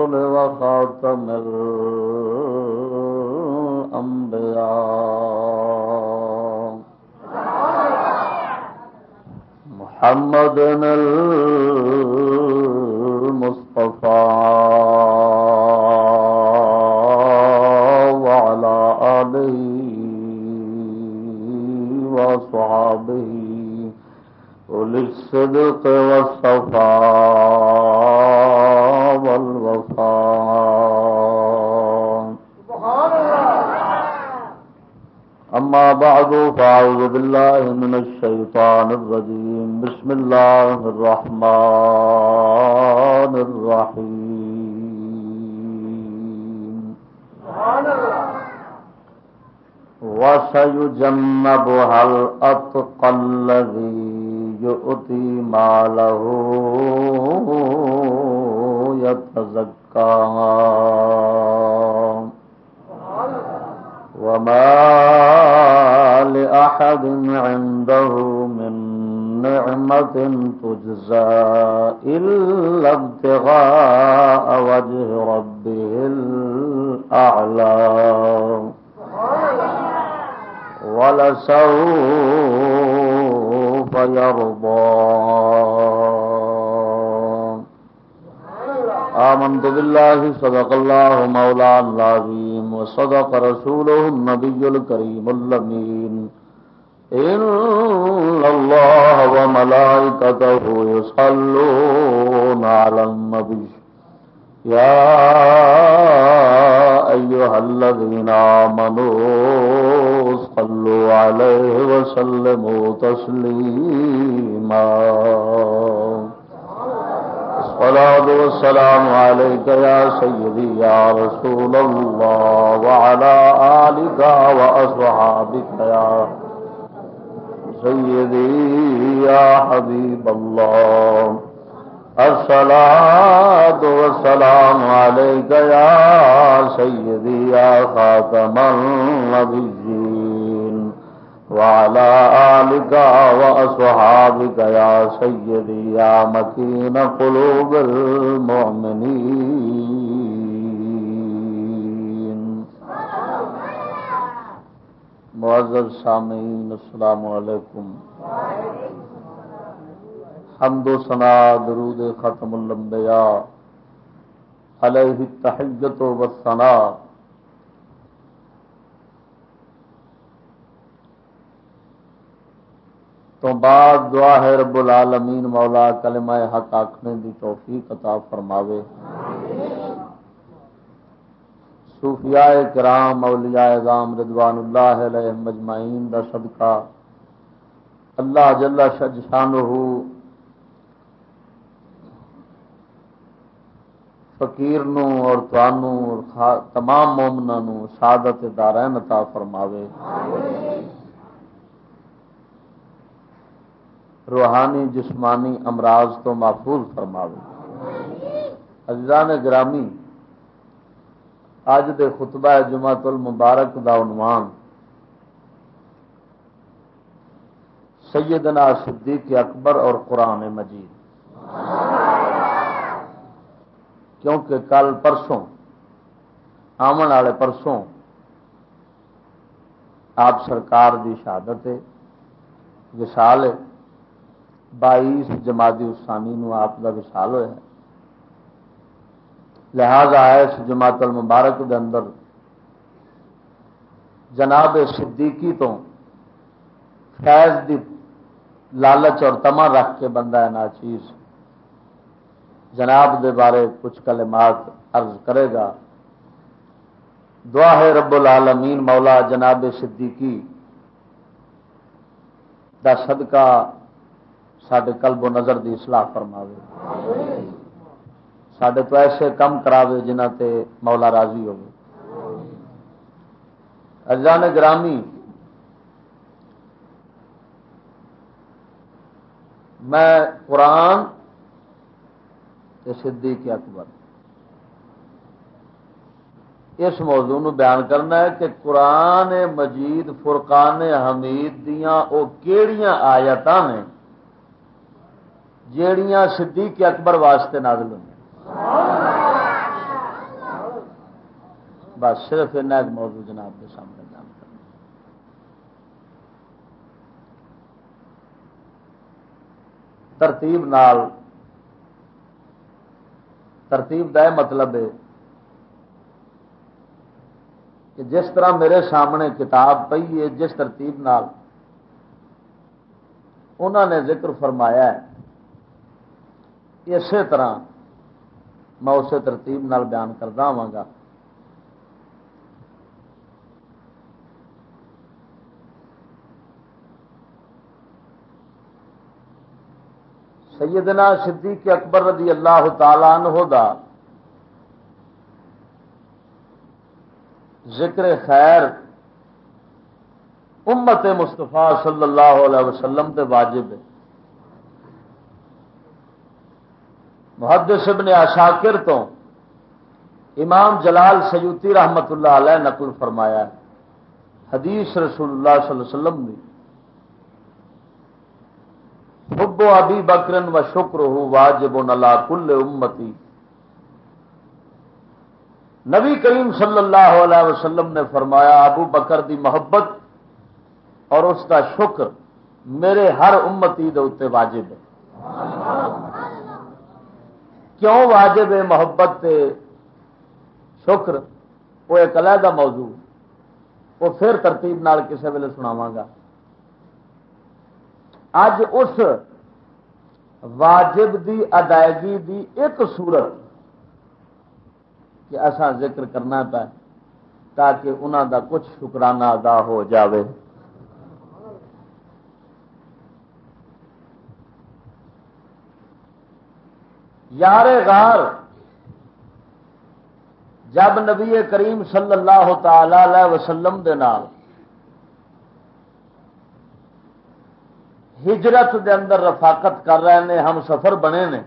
وخاتم الأنبياء محمد المصطفى وعلى آله وصحابه أولي الصدق والصفاء بعد فأعوذ بالله من الشيطان الرجيم بسم الله الرحمن الرحيم وسيجنبها الأتقى الذي يؤتي ماله يتزكى وما لأحد عنده من نعمة تجزى إلا ابتغاء وجه ربه الأعلى. ولسوف يرضى. آمنت بالله صدق الله مولانا العظيم. وصدق رسوله النبي الكريم اللمين إن الله وملائكته يصلون على النبي. يا أيها الذين آمنوا صلوا عليه وسلموا تسليما. الصلاة والسلام عليك يا سيدي يا رسول الله وعلى آلك وأصحابك يا سيدي يا حبيب الله. الصلاة والسلام عليك يا سيدي يا خاتم النبيين. وعلى آلك وأصحابك يا سيدي يا مكين قلوب المؤمنين. معزز سامعین، السلام علیکم. حمد و سنا درود ختم الانبیاء. علیہ التحیت و ثنا تو بعد دعا ہے رب العالمین، مولا کلمہ حق آخنے دی توفیق عطا فرماوے۔ صوفیاء کرام، اولیاء اعظام رضوان اللہ علیہ مجمعین دا صدقہ۔ اللہ جل شج شانہ فقیر نو اور توانو اور تمام مومنا نو سعادت دارین عطا فرماوے۔ آمین روحانی جسمانی امراض تو محفوظ فرماوے۔ عزیزان گرامی اج دے خطبہ جمعت المبارک دا عنوان سیدنا صدیق اکبر اور قرآن مجید۔ کیونکہ کل پرسوں، آمن والے پرسوں، آپ سرکار دی شہادت ہے وشال ہے۔ بائیس جماعتی اسانی نو آپ کا وشال ہوا لہذا اس جماعت المبارک دے اندر جناب صدیقی تو فیض دی لالچ اور تما رکھ کے بندہ ہے نا چیز جناب دے بارے کچھ کلمات عرض کرے گا۔ دعا ہے رب العالمین مولا جناب صدیقی دا صدقہ سڈے قلب و نظر دی اصلاح فرماوے۔ سڈے تو ایسے کم کراوے جنہ تے مولا راضی ہوگی اجان گرامی میں قرآن صدیق اکبر۔ اس موضوع نو بیان کرنا ہے کہ قرآن مجید، فرقان حمید دیاں او کیڑیاں آیات نے جیڑیاں صدیق اکبر واسطے نازل ہوئی بس صرف ایک موضوع جناب کے سامنے جان کرنا ترتیب نال ترتیب کا مطلب ہے کہ جس طرح میرے سامنے کتاب پی ہے، جس ترتیب نال انہوں نے ذکر فرمایا ہے اسی طرح میں اسے ترتیب نال بیان کرتا ہوا گا سیدنا صدیق اکبر رضی اللہ تعالی عنہ دا ذکر خیر امت مستفا صلی اللہ علیہ وسلم تے واجب ہے۔ محدث ابن اشاکر تو امام جلال سیوتی رحمت اللہ علیہ نقل فرمایا ہے۔ حدیث رسول اللہ صلی اللہ علیہ وسلم نے حب ابی بکرن و شکر ہو واجب نلا کل امتی۔ نبی کریم صلی اللہ علیہ وسلم نے فرمایا، ابو بکر دی محبت اور اس کا شکر میرے ہر امتی دے اتنے واجب ہے۔ کیوں واجب ہے محبت تے شکر؟ وہ ایک علیحدہ موضوع. وہ پھر ترتیب نال کسی ویلے سناواں گا. اج اس واجب دی ادائیگی دی ایک صورت کہ ایسا ذکر کرنا پہ تاکہ انہوں دا کچھ شکرانہ ادا ہو جاوے۔ یار غار، جب نبی کریم صلی اللہ تعالی وسلم دے نال ہجرت دے اندر رفاقت کر رہے ہیں ہم سفر بنے نے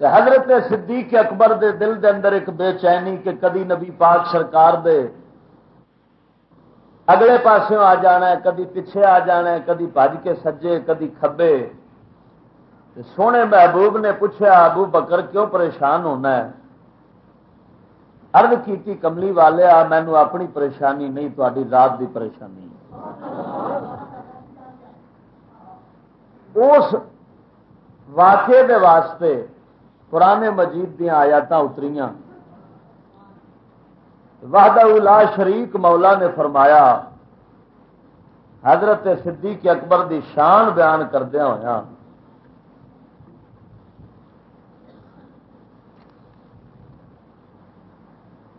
حضرت صدیق اکبر دے دل دے اندر ایک بے چینی کہ کدی نبی پاک سرکار دے اگلے پاسے آ جانا ہے، کدی پیچھے آ جانا ہے، کدی بج کے سجے، کدی کھبے۔ سونے محبوب نے پوچھا، ابو بکر کیوں پریشان ہونا ہے؟ ارد کی کملی والے، آ مینو اپنی پریشانی نہیں تاری رات دی پریشانی اس واقعے دے واسطے پرانے مجید دیا آیات اتری وحدہ الا شریک مولا نے فرمایا، حضرت صدیق اکبر دی شان بیان کردیا ہوا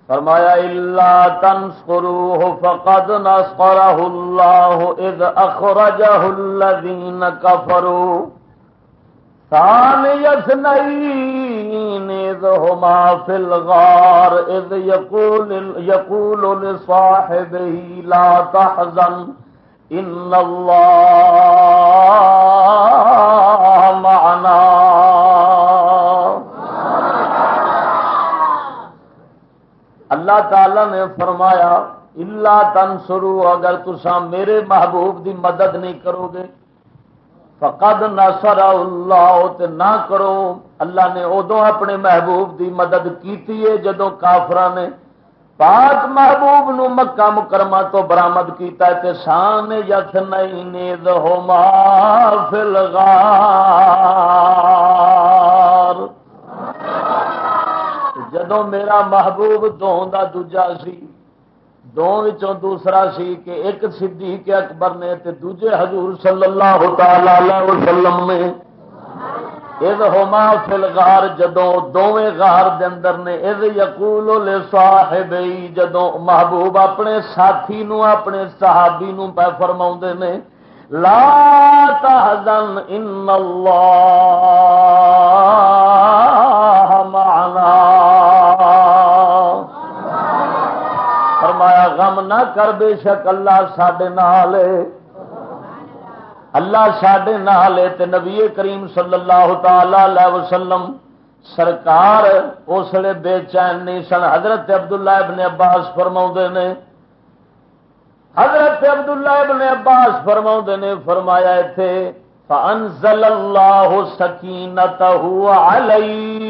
فرمایا اللہ تنصروه فقد نصره الله اذ اخرجه الذين كفروا ثاني اثنين اذ هما في الغار اذ يقول يقول لصاحبه لا تحزن ان الله معنا اللہ تعالی نے فرمایا اللہ تن سرو اگر تسا میرے محبوب دی مدد نہیں کرو گے فقد نصر اللہ نہ کرو۔ اللہ نے ادو اپنے محبوب دی مدد کی جدو کافر نے پاک محبوب نو مکہ مکرمہ تو برامد کیتا ہے تے شان یت نہیں نیز ہو ما فل جدو میرا محبوب دون دا دوجا سی دون دوسرا سی کہ ایک صدیق اکبر نے تے دوجے حضور صلی اللہ تعالی وسلم نے اذ ہما فل غار جدو دونیں غار دے اندر نے اذ یقول لے صاحب جدو محبوب اپنے ساتھی نو، اپنے صحابی نو پہ فرما نے، لا تحزن، ان اللہ فرمایا غم نہ کر بے شک اللہ سڈے نال اللہ سڈے نال نبی کریم صلی اللہ تعالی وسلم سرکار اس لیے بے چین نہیں سن۔ حضرت عبداللہ ابن عباس فرما نے، حضرت عبداللہ ابن عباس فرما نے فرمایا اتے فانزل اللہ سکینت علی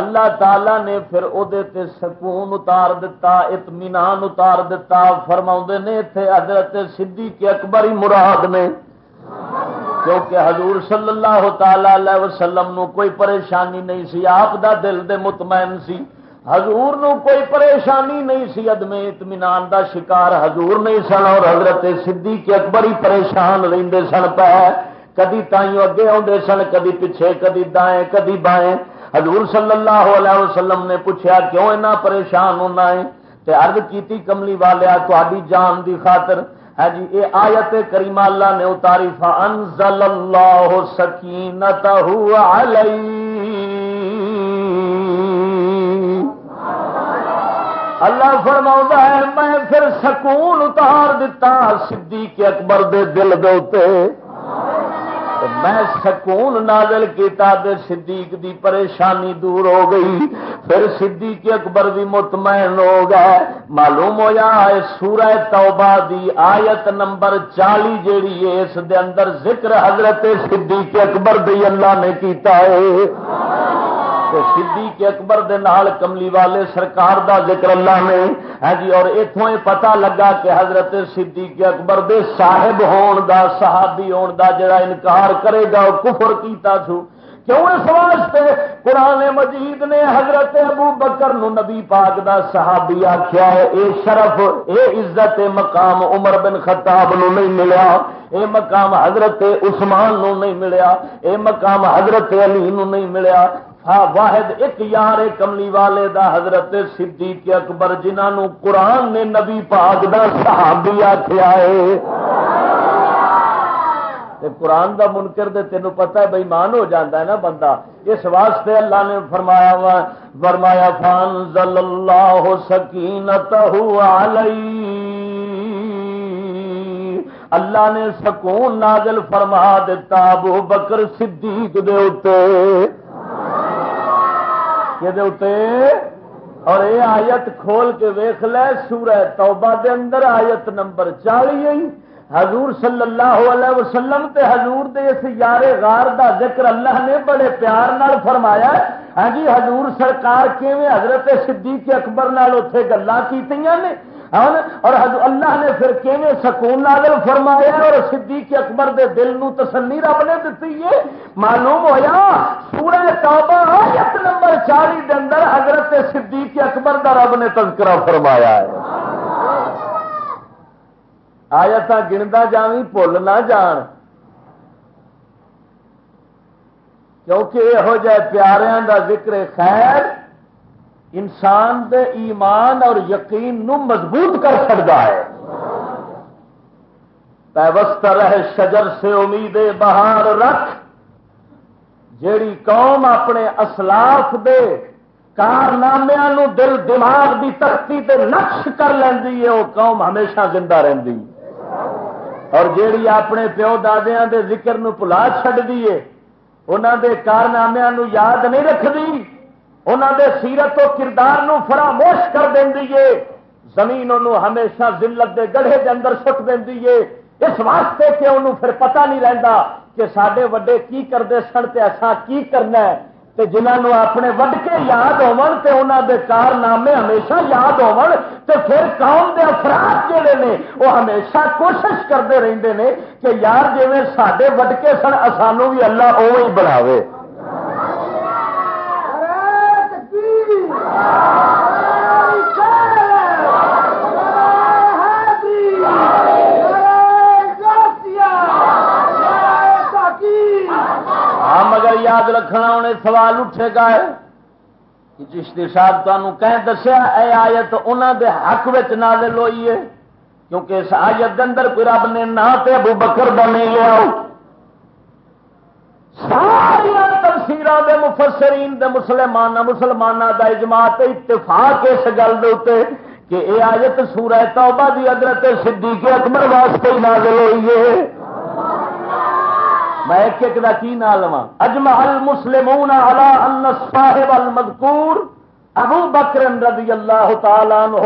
اللہ تعالی نے پھر او دے تے سکون اتار دتا، اطمینان اتار دتا۔ فرما نے تھے حضرت صدیق اکبر ہی مراد نے۔ کیونکہ حضور صلی اللہ تعالی علیہ وسلم نو کوئی پریشانی نہیں سی، آپ دا دل دے مطمئن سی۔ حضور نو کوئی پریشانی نہیں سی ادم اطمینان دا شکار حضور نہیں سن اور حضرت صدیق اکبر ہی پریشان رہندے سن پہ۔ کدی تائیوں اگے آدھے سن، کدی پیچھے، کدی دائیں، کدی بائیں۔ حضور صلی اللہ علیہ وسلم نے پوچھا، کیوں اتنا پریشان ہونا ہے؟ تے عرض کیتی کملی والیا تاری جان دی خاطر. ہے جی یہ آیت کریمہ اللہ نے اتاری فانزل اللہ سکینتہ علی اللہ فرما ہے، میں پھر سکون اتار دیتا صدیق اکبر دے دل دوتے میں سکون نازل کیتا دے صدیق دی پریشانی دور ہو گئی۔ پھر صدیق اکبر بھی مطمئن ہو گئے۔ معلوم ہوا یا سورہ توبہ دی آیت نمبر چالی جیڑی ہے، اس دے اندر ذکر حضرت صدیق اکبر دی اللہ نے کیتا ہے۔ صدیق اکبر دے نال کملی والے سرکار دا ذکر اللہ نے ہے ہاں جی اور اتوں یہ پتا لگا کہ حضرت صدیق اکبر دے صاحب ہون دا، صحابی ہون دا جڑا انکار کرے گا وہ کفر کیتا سو۔ کیوں اس واسطے؟ قرآن مجید نے حضرت ابو بکر نو نبی پاک دا صحابی آخیا ہے، اے شرف، اے عزت مقام عمر بن خطاب نو نہیں ملیا۔ اے مقام حضرت عثمان نو نہیں ملیا۔ اے مقام حضرت علی نو نہیں ملیا۔ ہاں واحد ایک یار کملی والے دا حضرت صدیق اکبر جنہوں قرآن نے نبی پاک دا صحابی آخیا ہے۔ قرآن دا منکر دے تینوں پتہ ہے بھائی مان ہو جاتا ہے نا بندہ۔ اس واسطے اللہ نے فرمایا فرمایا فان ضل اللہ سکینت اللہ نے سکون نازل فرما دیتا ابو بکر صدیق دے اتے اور یہ آیت کھول کے ویخ لے سورہ توبہ دے اندر آیت نمبر چالی حضور صلی اللہ علیہ وسلم تے حضور دے اس یار غار دا ذکر اللہ نے بڑے پیار نال فرمایا ہاں جی حضور سرکار کیویں حضرت صدیق اکبر نال اتے گلا ہاں؟ اور اللہ نے پھر کیویں سکون نازل فرمایا اور صدیق اکبر دے دل نو تسلی رب نے دیتی ہے؟ معلوم ہویا سورہ توبہ آیت نمبر چالی دے اندر حضرت صدیق اکبر دا رب نے تذکرہ فرمایا ہے۔ آیت گنتا جاوی بھول نہ جان۔ کیونکہ یہو جہ پیاریاں دا ذکر خیر انسان دے ایمان اور یقین نو مضبوط کر سکتا ہے۔ پیوست رہے شجر سے امید بہار رکھ۔ جیڑی قوم اپنے اسلاف دے کارنامیا دل دماغ دی تختی تے نقش کر لینی ہے وہ قوم ہمیشہ زندہ رہی اور جیڑی اپنے پیو دادیا دے ذکر نو پلا چڈ دیے انہوں دے کارنامیا یاد نہیں رکھتی انہوں دے سیرت و کردار نو فراموش کر دیے زمین انہوں ہمیشہ ذلت دے گڑھے دے اندر سٹ دیے اس واسطے کہ انہوں پھر پتہ نہیں رہتا کہ سڈے وڈے کی کرتے سن تے ایسا کی کرنا ہے۔ تے جنہوں اپنے وڈ کے یاد انہوں دے کارنامے ہمیشہ یاد تے پھر قوم دے افراد جڑے نے، وہ ہمیشہ کوشش کرتے رہتے ہیں کہ یار جی سڈے وڈ کے سن سانوں بھی اللہ وہ بناوے۔ یاد رکھنا انہیں سوال اٹھے گا چشتی صاحب تمہوں کہیں دسیا اے آیت انہوں دے حق نازل ہوئی ہے، کیونکہ اس آیت اندر کوئی رب نے نہ تے ابو بکر بنے لیا سارا تفسیر دے مفسرین دے مسلمان مسلمانوں دا اجماع اتفاق اس گل دے کہ اے آیت سورہ توبہ دی حضرت صدیق اکبر واسطے نازل ہوئی ہے۔ میں ایک ایک کا کی نہ لوا اجمع المسلمون علی ان صاحب المذکور، ابو بکر رضی اللہ تعالی عنہ،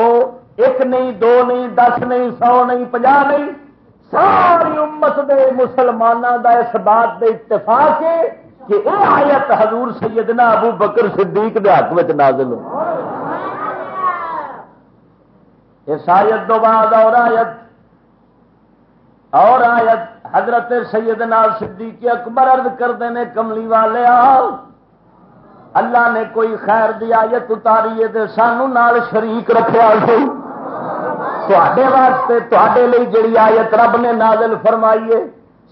ایک نہیں، دو نہیں، دس نہیں، سو نہیں پنجا نہیں۔ ساری امت دے مسلمانوں دا اس بات دے اتفاق ہے کہ یہ آیت حضور سیدنا ابو بکر صدیق کے حق میں نازل ہو۔ اس آیت دو بعد اور آیت اور آیت حضرت سیدنا صدیق اکبر عرض کرتے ہیں کملی والے اللہ نے کوئی خیر دی آیت اتاری ہے سانو نال شریک رکھا سی واسطے تے جڑی آیت رب نے نازل فرمائیے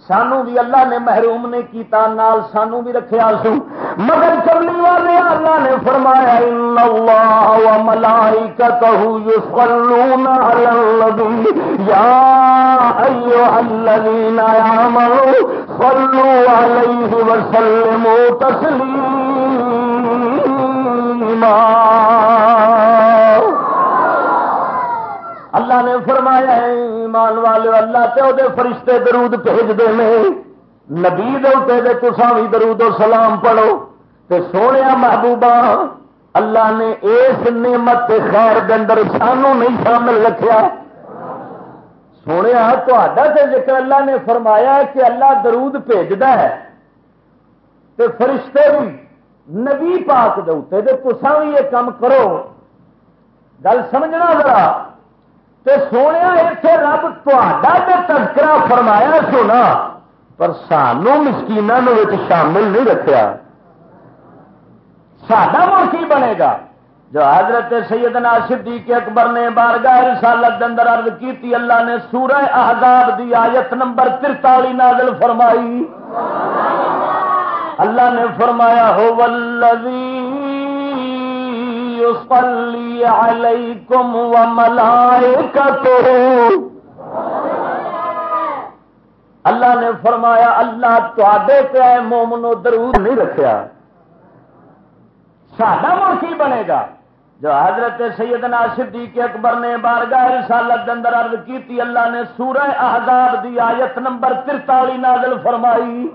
سانو بھی اللہ نے محروم نے کیتا نال سانو بھی رکھیا سو مگر کملی والے اللہ نے فرمایا ان اللہ و ملائکتہ یصلون علی النبی یا ایھا الذین آمنوا صلوا علیہ وسلموا تسلیما اللہ نے فرمایا ایمان والے اللہ تے دے فرشتے درود بھیجتے ہیں۔ نبی دے تسا بھی درود و سلام پڑھو۔ تے سونے محبوبہ، اللہ نے اس نعمت خیر اندر سانو نہیں شامل رکھا سونے تے ذکر اللہ نے فرمایا کہ اللہ درود بھیجتا ہے۔ تے فرشتے بھی نبی پاک دے تسا بھی یہ کام کرو۔ گل سمجھنا ذرا۔ سونے اتنے رب تا تذکرہ فرمایا سونا، پر سانو مسکین شامل نہیں رکھا سڈا مل کی بنے گا۔ جو حضرت سیدنا صدیق اکبر نے بارگاہ رسالت اندر عرض کی اللہ نے سورہ احزاب دی آیت نمبر ترتالی نازل فرمائی۔ اللہ نے فرمایا، ہو ولوی يصلي عليكم وملائكته. اللہ نے فرمایا، اللہ تے پہ مومنو درود نہیں رکھا ساڈا مڑ بنے گا۔ جو حضرت سیدنا صدیق اکبر نے بارگاہ رسالت اندر عرض کی اللہ نے سورہ احزاب دی آیت نمبر ترتالی نازل فرمائی۔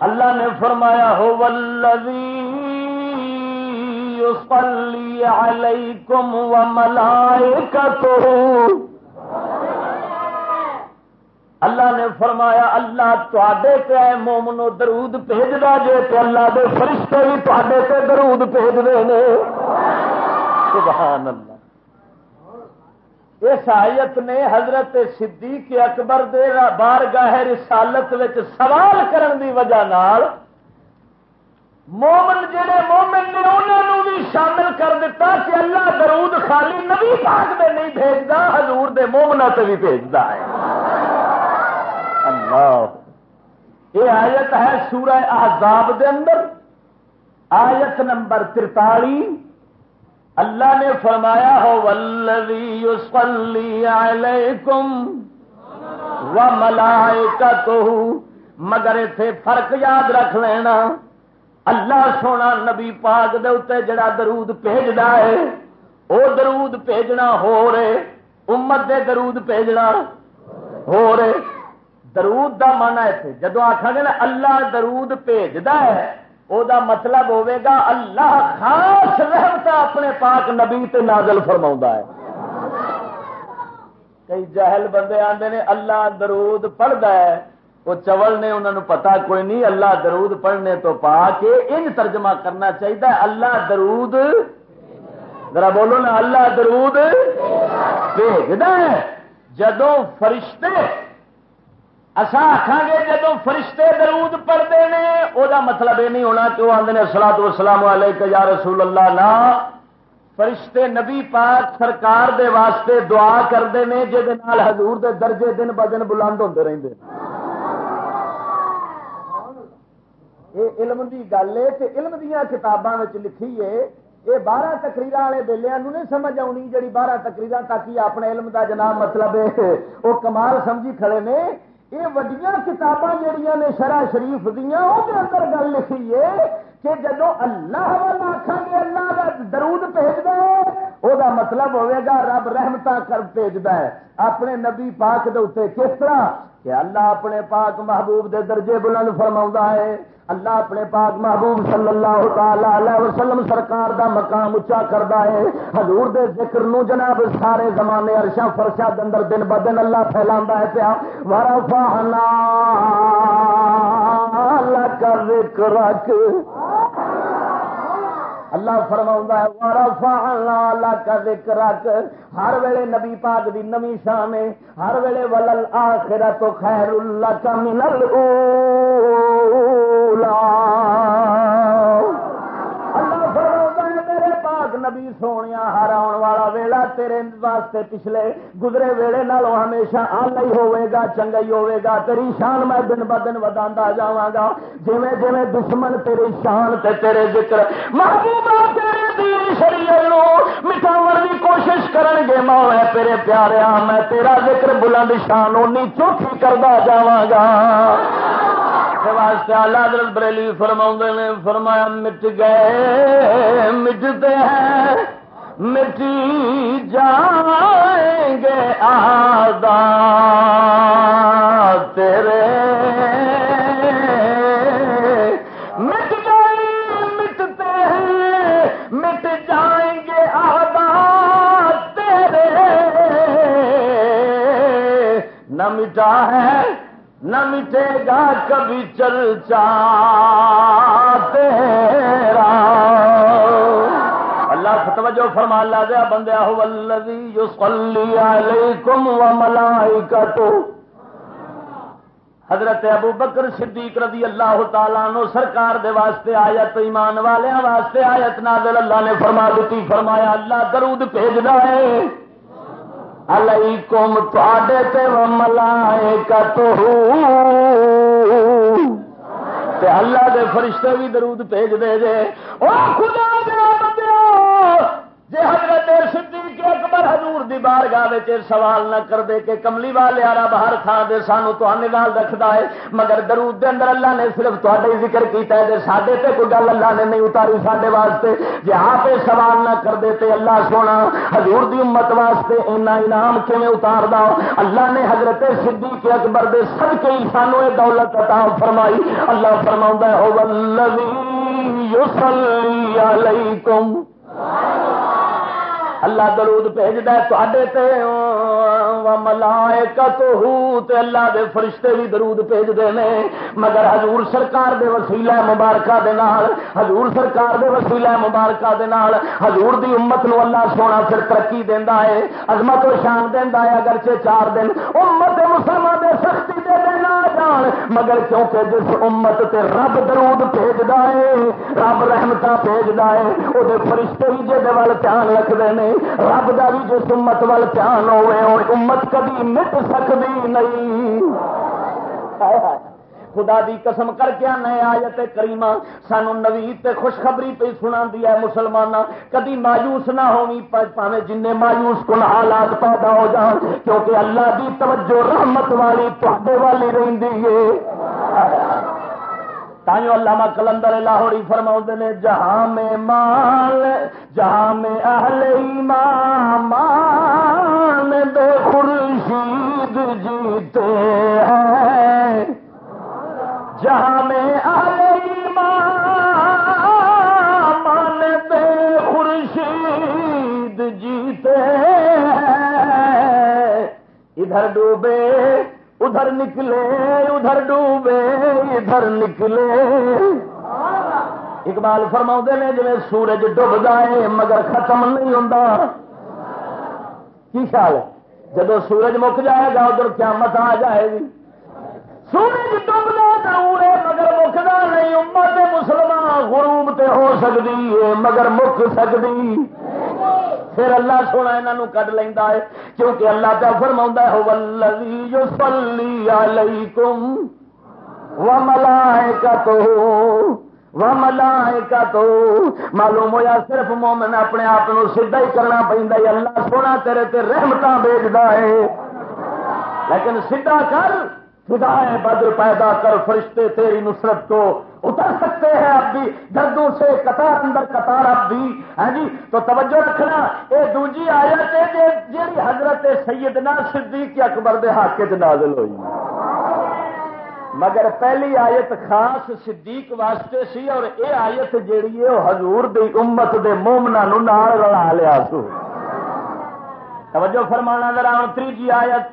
اللہ نے فرمایا ہو ولوی يصلي عليكم وملائكته اللہ نے فرمایا، اللہ تے مومنو درود بھیجدا جے تو اللہ دے فرشتے بھی تے درود بھیجتے ہیں سبحان اللہ اس آیت نے حضرت صدیق اکبر دے بار گاہ رسالت سوال کرن دی وجہ نال مومن جڑے مومن نے انہوں بھی شامل کر دیتا کہ اللہ درود خالی نبی پاک دے نہیں بھیجتا حضور دے مومنا سے بھی بھیجتا ہے۔ اللہ۔ یہ آیت ہے سورہ احزاب دے اندر۔ آیت نمبر ترتالی۔ اللہ نے فرمایا ہو ولوی یوسلی علیکم و ملائکتہ مگر اتنے فرق یاد رکھ لینا۔ اللہ سونا نبی پاک دے اتنے جڑا درود بھیجنا ہے وہ درود بھیجنا ہو رہے، امت دے درود بھیجنا ہو رہے۔ درود دا مانا اتنے جدو آخا گے نا اللہ درود بھیجتا ہے وہ دا مطلب گا اللہ خاص رحمت اپنے پاک نبی تے نازل فرما ہے۔ کئی جہل بندے آتے نے اللہ درود پڑھتا ہے وہ چول نے انہوں نے پتا کوئی نہیں، اللہ درود پڑھنے تو پا کے ان ترجمہ کرنا چاہیے اللہ درود۔ ذرا بولو نا، اللہ درود۔ جدو فرشتے اصا آخان گے جدو فرشتے درود پڑھتے ہیں وہ مطلب یہ نہیں ہونا کہ وہ آدھے سلاد وسلام والے یا رسول اللہ نا فرشتے نبی پاک سرکار دے واسطے دعا کرتے ہیں جہد حضور دے درجے دن ب دن بلند ہوتے رہتے یہ علم دی گل ہے کہ علم دیا کتاباں لکھی ہے یہ بارہ تقریر والے بےلیا نہیں سمجھ آنی جی بارہ تقریر تک ہی اپنے علم کا جناب مطلب ہے وہ کمال سمجھی کھڑے نے یہ وڈیا کتاباں جہیا نے شرح شریف دیا وہ اندر گل لکھی ہے کہ جدو اللہ والا آخان گے اللہ کا درود بھیج دے وہ مطلب ہوئے گا رب رحمت کر بھیجتا ہے اپنے نبی پاک دے اتنے کس طرح؟ کہ اللہ اپنے پاک محبوب دے درجے بلند فرما ہے۔ اللہ اپنے پاک محبوب صلی اللہ تعالی علیہ وسلم سرکار دا مقام اچا کرتا ہے۔ حضور دے ذکر نو جناب سارے زمانے ارشا فرشا اندر دن ب دن اللہ پھیلا ہے پیا۔ ورفعنا کا ذکر رکھ اللہ فرما ہے اللہ کا ذکر رکھ ہر ویلے نبی پاک دی نمی شان ہے۔ ہر ویلے ولل آخرا تو خیر اللہ کا منل نبی سونے ہر آن والا ویلا تیرے واسطے پچھلے گزرے ویلے نالوں ہمیشہ آلہ ہی ہوئے گا چنگا ہی ہوئے گا تیری شان میں دن ب دن ودا جا گا جی جی دشمن تیری شان تے تیرے ذکر محبوبہ تیرے دین شریعت مٹاون کی کوشش کرن گے ماں تیرے پیارے میں تیرا ذکر بلند شان اونی چوکھی کرتا جاگا واسطے آلہ حضرت بریلی فرما نے، فرمایا، مٹ گئے مٹتے ہیں، مٹی جائیں گے آدھا تیرے۔ مٹ گئے، مٹتے ہیں، مٹ جائیں گے آدھا تیرے۔ نہ مٹا ہے نہ مٹے گا کبھی چرچا تیرا۔ اللہ فتوجہ فرما لا دیا بندیا ہو الذی یصلی علیکم و ملائکتو حضرت ابو بکر صدیق رضی اللہ تعالیٰ نو سرکار دے واسطے آیت، ایمان والے واسطے آیت نازل اللہ نے فرما دیتی، فرمایا، اللہ درود بھیج ہے۔ علیکم تھوڑے تے ملائے کا تو اللہ دے فرشتے بھی درود بھیج دے جے۔ او خدا دے بندے جی حضرت صدیق اکبر حضور دی بارگاہ سوال نہ کر دے کہ کملی والے آرا باہر کھا دے سانو تو نال رکھدا ہے، مگر درود دے اندر اللہ نے صرف تے ذکر کیتا ہے ساڈے تے کوئی گل اللہ نے نہیں اتاری ساڈے واسطے۔ جی آپ سوال نہ کر دے تے اللہ سونا، حضور دی امت واسطے اینا انعام کیویں اتار اللہ نے حضرت صدیق اکبر دے صدقے ہی سانو اے دولت عطا فرمائی۔ اللہ فرماوندا ہے هو الذی یصلی علیکم اللہ درود بھیجد ملائے تے اللہ دے فرشتے بھی درود بھیجتے ہیں۔ مگر حضور سرکار دے وسیلہ مبارکہ دے نال، حضور سرکار دے وسیلہ مبارکہ دے نال، حضور دی امت نو اللہ سونا پھر ترقی دینا ہے، عظمت و شان دینا ہے، اگرچہ چار دن امت مسلمان دے سختی دے دینا جان، مگر کیونکہ جس امت تے رب درود بھیجدا ہے، رب رحمتہ بھیجدا ہے وہ فرشتے بھی جے وال دھیان رکھتے ہیں رب کا بھی جس امت وال دھیان ہوئے امت کبھی مٹ سکتی نہیں۔ خدا دی قسم کر کے نئے آیت کریما سانو نوی خوشخبری پہ سنا دیا مسلمان کدی مایوس نہ ہونی پاوے جن مایوس کن حالات پیدا ہو جان، کیونکہ اللہ دی توجہ رحمت والی تے والی رہی ہے۔ تائیوں علامہ کلندر لاہوری فرما نے، جہاں میں مال، جہاں میں اہل ایمان بے خورشید جیتے ہیں۔ جہاں میں اہل ایمان بے خورشید جیتے ہیں۔ ادھر ڈوبے ادھر نکلے، ادھر ڈوبے، ادھر نکلے۔ اقبال فرما نے جی سورج ڈب جائے مگر ختم نہیں ہوں کی خیال ہے؟ جب سورج مک جائے گا، ادھر قیامت آ جائے گی۔ سورج ڈب جائے مگر مکنا نہیں۔ امت مسلمان غروب تے ہو سکتی ہے، مگر مک سکتی پھر اللہ سونا یہاں کٹ لینا ہے، کیونکہ اللہ کا فرما ہو ولوی سلی علیکم و کا تو تو معلوم ہوا صرف مومن اپنے آپ سیدا ہی کرنا پہنتا اللہ سونا تیرے تے رحمت بیچتا ہے۔ لیکن سیدا کر خدا بدر پیدا کر، فرشتے تیری نصرت کو اتر سکتے ہیں اب بھی دردوں سے قطار اندر قطار اب بھی۔ ہاں جی؟ تو توجہ رکھنا یہ دوجی آیت ہے جی حضرت سیدنا صدیق اکبر دے حق نازل ہوئی۔ مگر پہلی آیت خاص صدیق واسطے سی اور یہ آیت جیڑی ہے وہ حضور دی امت دے مومنا نال رلا لیا سو۔ توجہ فرمانا ذرا تیجی آیت۔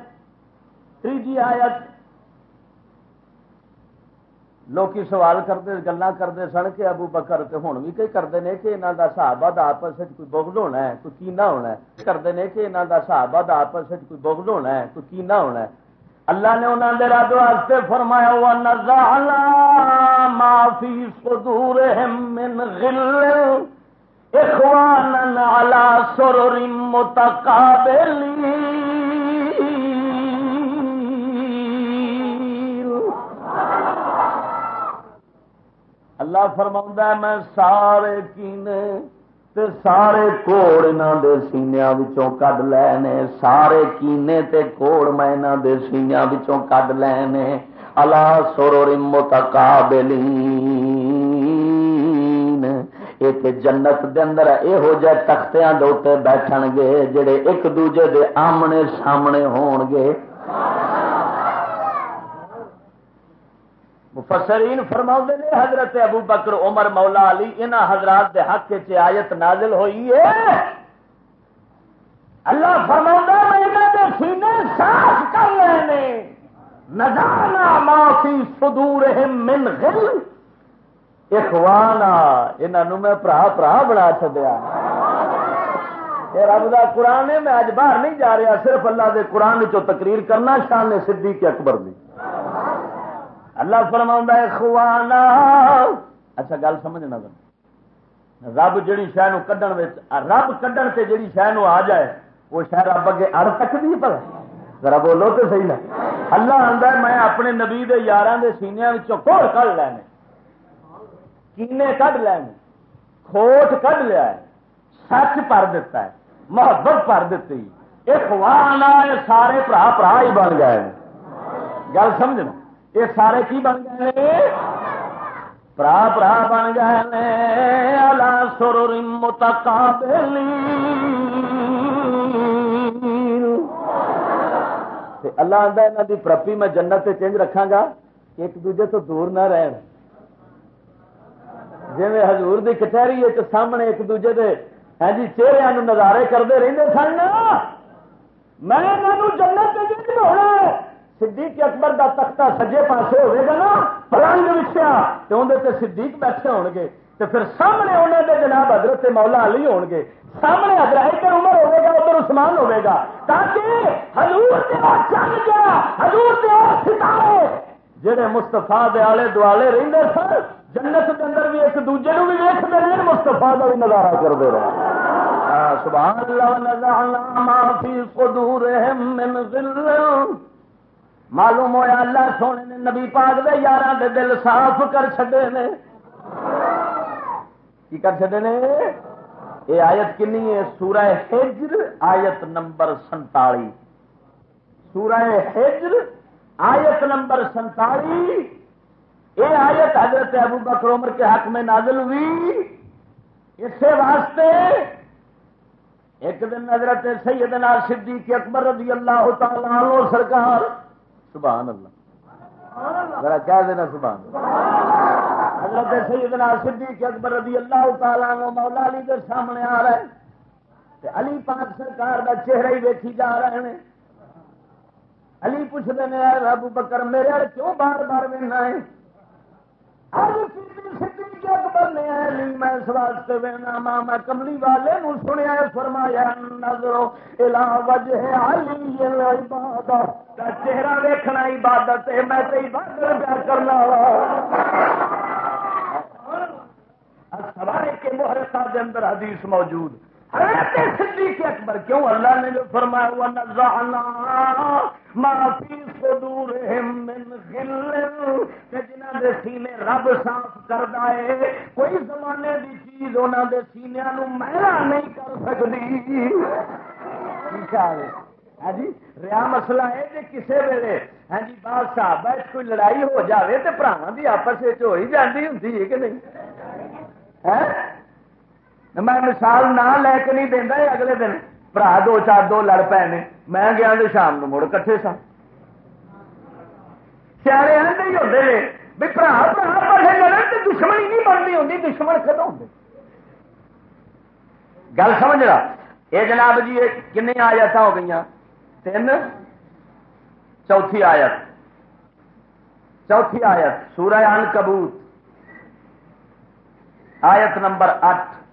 تیجی آیت۔ لوکی سوال کرتے گلا کرتے سن کہ ابو بکر ہوں بھی کئی کرتے ہیں کہ یہاں کا حساب آپس کوئی بغض ہونا ہے کوئی کینا ہونا ہے کرتے ہیں کہ یہاں کا حساب آپس کوئی بغض ہونا ہے کوئی کینا ہونا ہے اللہ نے انہوں نے رد واسطے فرمایا ہوا نزالا معافی سدور من غل اخوان علی سرر متقابلین اللہ فرما میں سارے کینے تے سارے کوڑ انہوں دے سینیا کڈ لے سارے کینے تے کوڑ میں انہوں دے سینیا کڈ لے اللہ سورو رمو تکابلین ایک جنت دے اندر یہو جہ تختیاں دے بیٹھن گے جڑے ایک دوجے دے آمنے سامنے ہون گے مفسرین فرما نے، حضرت ابو بکر، عمر، مولا علی ان حضرات دے حق چ آیت نازل ہوئی ہے۔ اللہ فرما میں سینے صاف کر لینے۔ نظانا معافی سدور من غل۔ اخوانا انہوں میں برا برا بنا چڈیا رب کا قرآن ہے، میں اج باہر نہیں جا رہا، صرف اللہ دے قرآن چو تقریر کرنا، شان نے صدیق اکبر دی۔ اللہ فرما خوانا اچھا گل سمجھنا رب جہی شہ کڈن رب کڈن سے جہی شہ آ جائے، وہ شہ رب اگے اڑ سکتی ہے پر ذرا بولو تو صحیح نا اللہ آتا ہے، میں اپنے نبی دے یار کے سینیا کوڑ کھ لینے۔ کینے کھ لینے؟ کھوٹ کھ لیا ہے۔ سچ پر دیتا ہے۔ محبت پر دیتی یہ خوانا سارے برا برا ہی بن گئے۔ گل سمجھنا؟ یہ سارے کی بن گئے؟ پرا پرا بن گئے سر اللہ آدھا یہاں کی پرپی میں جنت سے چینج رکھا گا، ایک دوجے تو دور نہ رہن۔ جی ہزور کی کچہری ہے سامنے ایک دوجے کے ہاں جی چہرے نظارے کرتے رہتے سن میں جنت سے ہونا صدیق اکبر دا تختہ سجے پاسے ہوئے گا نا؟ پلنگ وچیا تو اندر تے صدیق بیٹھے ہون گے تو پھر سامنے انہوں دے جناب حضرت مولا علی ہون گے سامنے حضرت ادھر عمر ہوے گا، ادھر عثمان ہوے گا۔ تاکہ حضور دے چل گیا حضور دے ستارے۔ جہے مستفا دے آلے دوالے رہندے سن، جنت کے اندر بھی ایک دوجے نو بھی ویکھتے رہے مستفا کا بھی نظارہ کرتے رہے سبحان اللہ، نزعنا ما فی صدورهم من ذل معلوم ہوا اللہ سونے نے نبی پاک دے یار دے دل صاف کر چڈے نے۔ کی کر چڈے نے؟ یہ آیت کنی ہے؟ سورہ ہجر آیت نمبر سنتالی۔ سورہ ہجر آیت نمبر سنتالی۔ یہ آیت حضرت ابو بکر عمر کے حق میں نازل ہوئی۔ اسی واسطے ایک دن حضرت سیدنا صدیق اکبر رضی اللہ تعالی عنہ سرکار سبحان اللہ۔ ذرا کہہ دینا سبحان اللہ۔ حضرت سیدنا صدیق اکبر رضی اللہ تعالیٰ عنہ مولا علی کے سامنے آ رہے ہیں۔ علی پاک سرکار کا چہرہ ہی ویکھی جا رہے ہیں۔ علی پوچھتے ہیں ابو بکر، میرے کیوں بار بار ملنا ہے؟ میں اس واسطے وینا ماں میں کملی والے نو سنیا فرمایا، نظرو الا وجہ علی عبادت چہرہ ویکھنا عبادت ہے، میں تے عبادت پیا کرنا وا۔ سوارے کے محرکہ کے اندر حدیث موجود۔ حضرت صدیق اکبر کیوں اللہ نے جو فرمایا ہوا نزعنا معافی صدورہم من غل کہ جنہ دے سینے رب صاف کردا ہے، کوئی زمانے دی چیز انہاں دے سینیاں نو میلا نہیں کر سکدی۔ ہاں جی ریا مسئلہ ہے کہ کسی ویلے ہاں جی بات صاحب کوئی لڑائی ہو جاوے تے بھراواں دی آپس وچ ہو ہی جاندی ہوندی ہے کہ نہیں؟ ہے میں مثال نہ لے کے نہیں دینا اگلے دن برا دو چار دو لڑ پے نے۔ میں گیا تو شام کو مڑ کٹھے سا سیانے ہی ہوتے ہیں بھی برا برا پڑھے لڑے تو دشمنی نہیں بنتی ہوتی دشمن ختم ہوتے گل سمجھ رہا یہ جناب جی کن آیت ہو گئی تین۔ چوتھی آیت۔ چوتھی آیت، سورہ ان کبوت آیت نمبر اٹھ۔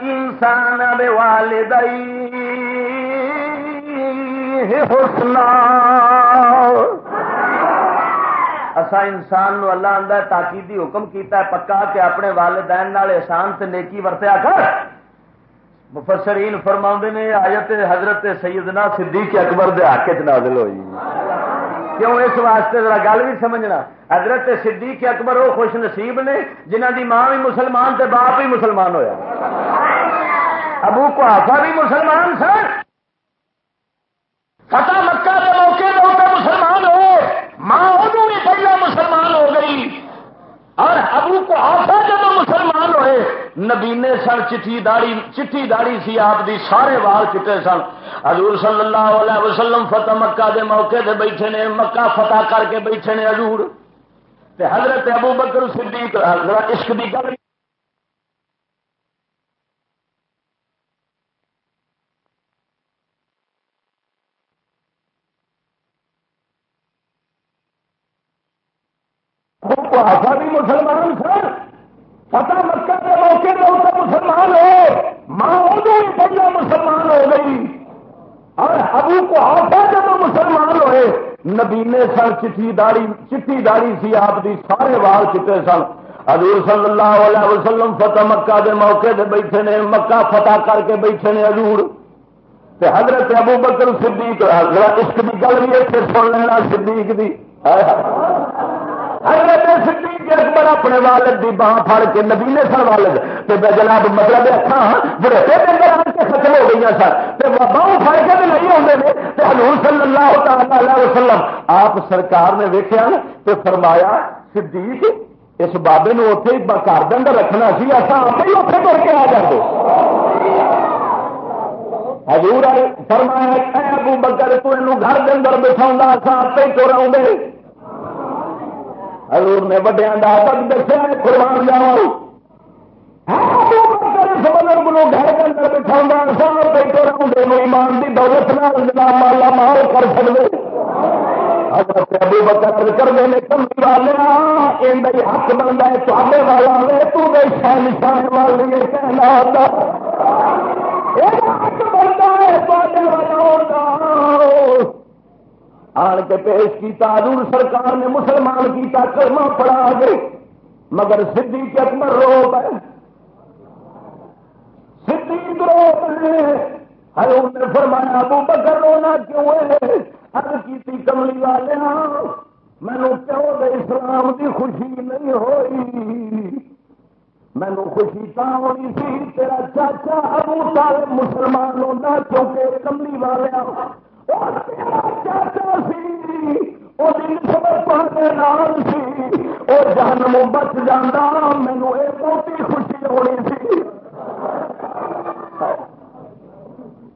انسان بے والدئی حسنا. اسا انسان نو اللہ اندر تاکیدی حکم کیتا ہے، پکا کہ اپنے والدین نال احسان سے نیکی ورتیا کر۔ مفسرین فرما نے، آیت حضرت سیدنا صدیق اکبر دے حق وچ نازل ہوئی۔ کیوں اس واسطے ذرا گل بھی سمجھنا؟ حضرت صدیق اکبر وہ خوش نصیب نے جنہ دی ماں بھی مسلمان تے باپ بھی مسلمان ہویا۔ ابو کوافا بھی مسلمان سر فتح مکہ کے موقع پہ مسلمان ہو ماں ادو بھی پہلے مسلمان ہو گئی۔ اور ابو کو آپ جب مسلمان ہوئے نبینے سن چٹھی داڑی چٹھی داڑی سی آپ دی، سارے وال چٹے سن۔ حضور صلی اللہ علیہ وسلم فتح مکہ دے موقع دے بیٹھے نے، مکہ فتح کر کے بیٹھے نے حضور۔ تے حضرت ابو بکر صدیق عشق دی گل آفا بھی مسلمان سر فتح مکہ کے موقع پہ مسلمان ہو ماں ادو ہی پہلے مسلمان ہو گئی اور ابو کو آفا جب مسلمان ہوئے نبینے سن چٹھی داڑی چٹھی داڑی سی آپ دی، سارے وال چٹے سن۔ حضور صلی اللہ علیہ وسلم فتح مکہ دے موقع دے بیٹھے نے، مکہ فتح کر کے بیٹھے نے حضور۔ تے حضرت ابو بکر صدیق حضرت عشق کی گل بھی اتنے سن لینا صدیق دی۔ حضرت صدیق اکبر اپنے والد دی باہ پھڑ کے نبی نے سر والد۔ تے جناب مطلب اکھا بڑے ہاں، اندر کے ختم ہو گئی سر۔ تے باہ پھڑ کے بھی نہیں آتے نے۔ تے حضور صلی اللہ تعالی علیہ وسلم آپ سرکار نے ویکیا تے فرمایا، صدیق، اس بابے نو اتے گھر کے اندر رکھنا سی اصا آپ ہی اتنے کر کے آ جاتے حضور فرمایا ابو بکر، تو گھر کے اندر بٹھا اصا آپ ہی تو رہے حضور نے وڈیا کا ادب دسیا قربان جاؤ۔ ہاں؟ گھر کے اندر بٹھا سب بیٹھے رہے ایمان کی دولت مالا مال کر سکتے حضرت ابو بکر کرنے نے کمی والے اندر حق بنتا ہے چاہے والا ہے تو شان شان والی کہنا حق بنتا ہے والا آن کے پیش کیتا، حضور سرکار نے مسلمان کیتا، کلمہ پڑا گئی مگر سدھی کے اکبر رو پہ سدھی رو پہ حضور نے فرمایا، ابو بکر رونا کیوں ہے؟ حد کی کملی والے ہاں۔ مینو کیوں دے اسلام کی خوشی نہیں ہوئی۔ مینو خوشی تا ہونی سی، تیرا چاچا ابو طالب مسلمان ہونا کیونکہ کملی والے ہاں۔ چاچا سی وہ جہنم بچ جانا مینو یہ بہت خوشی ہونی سی۔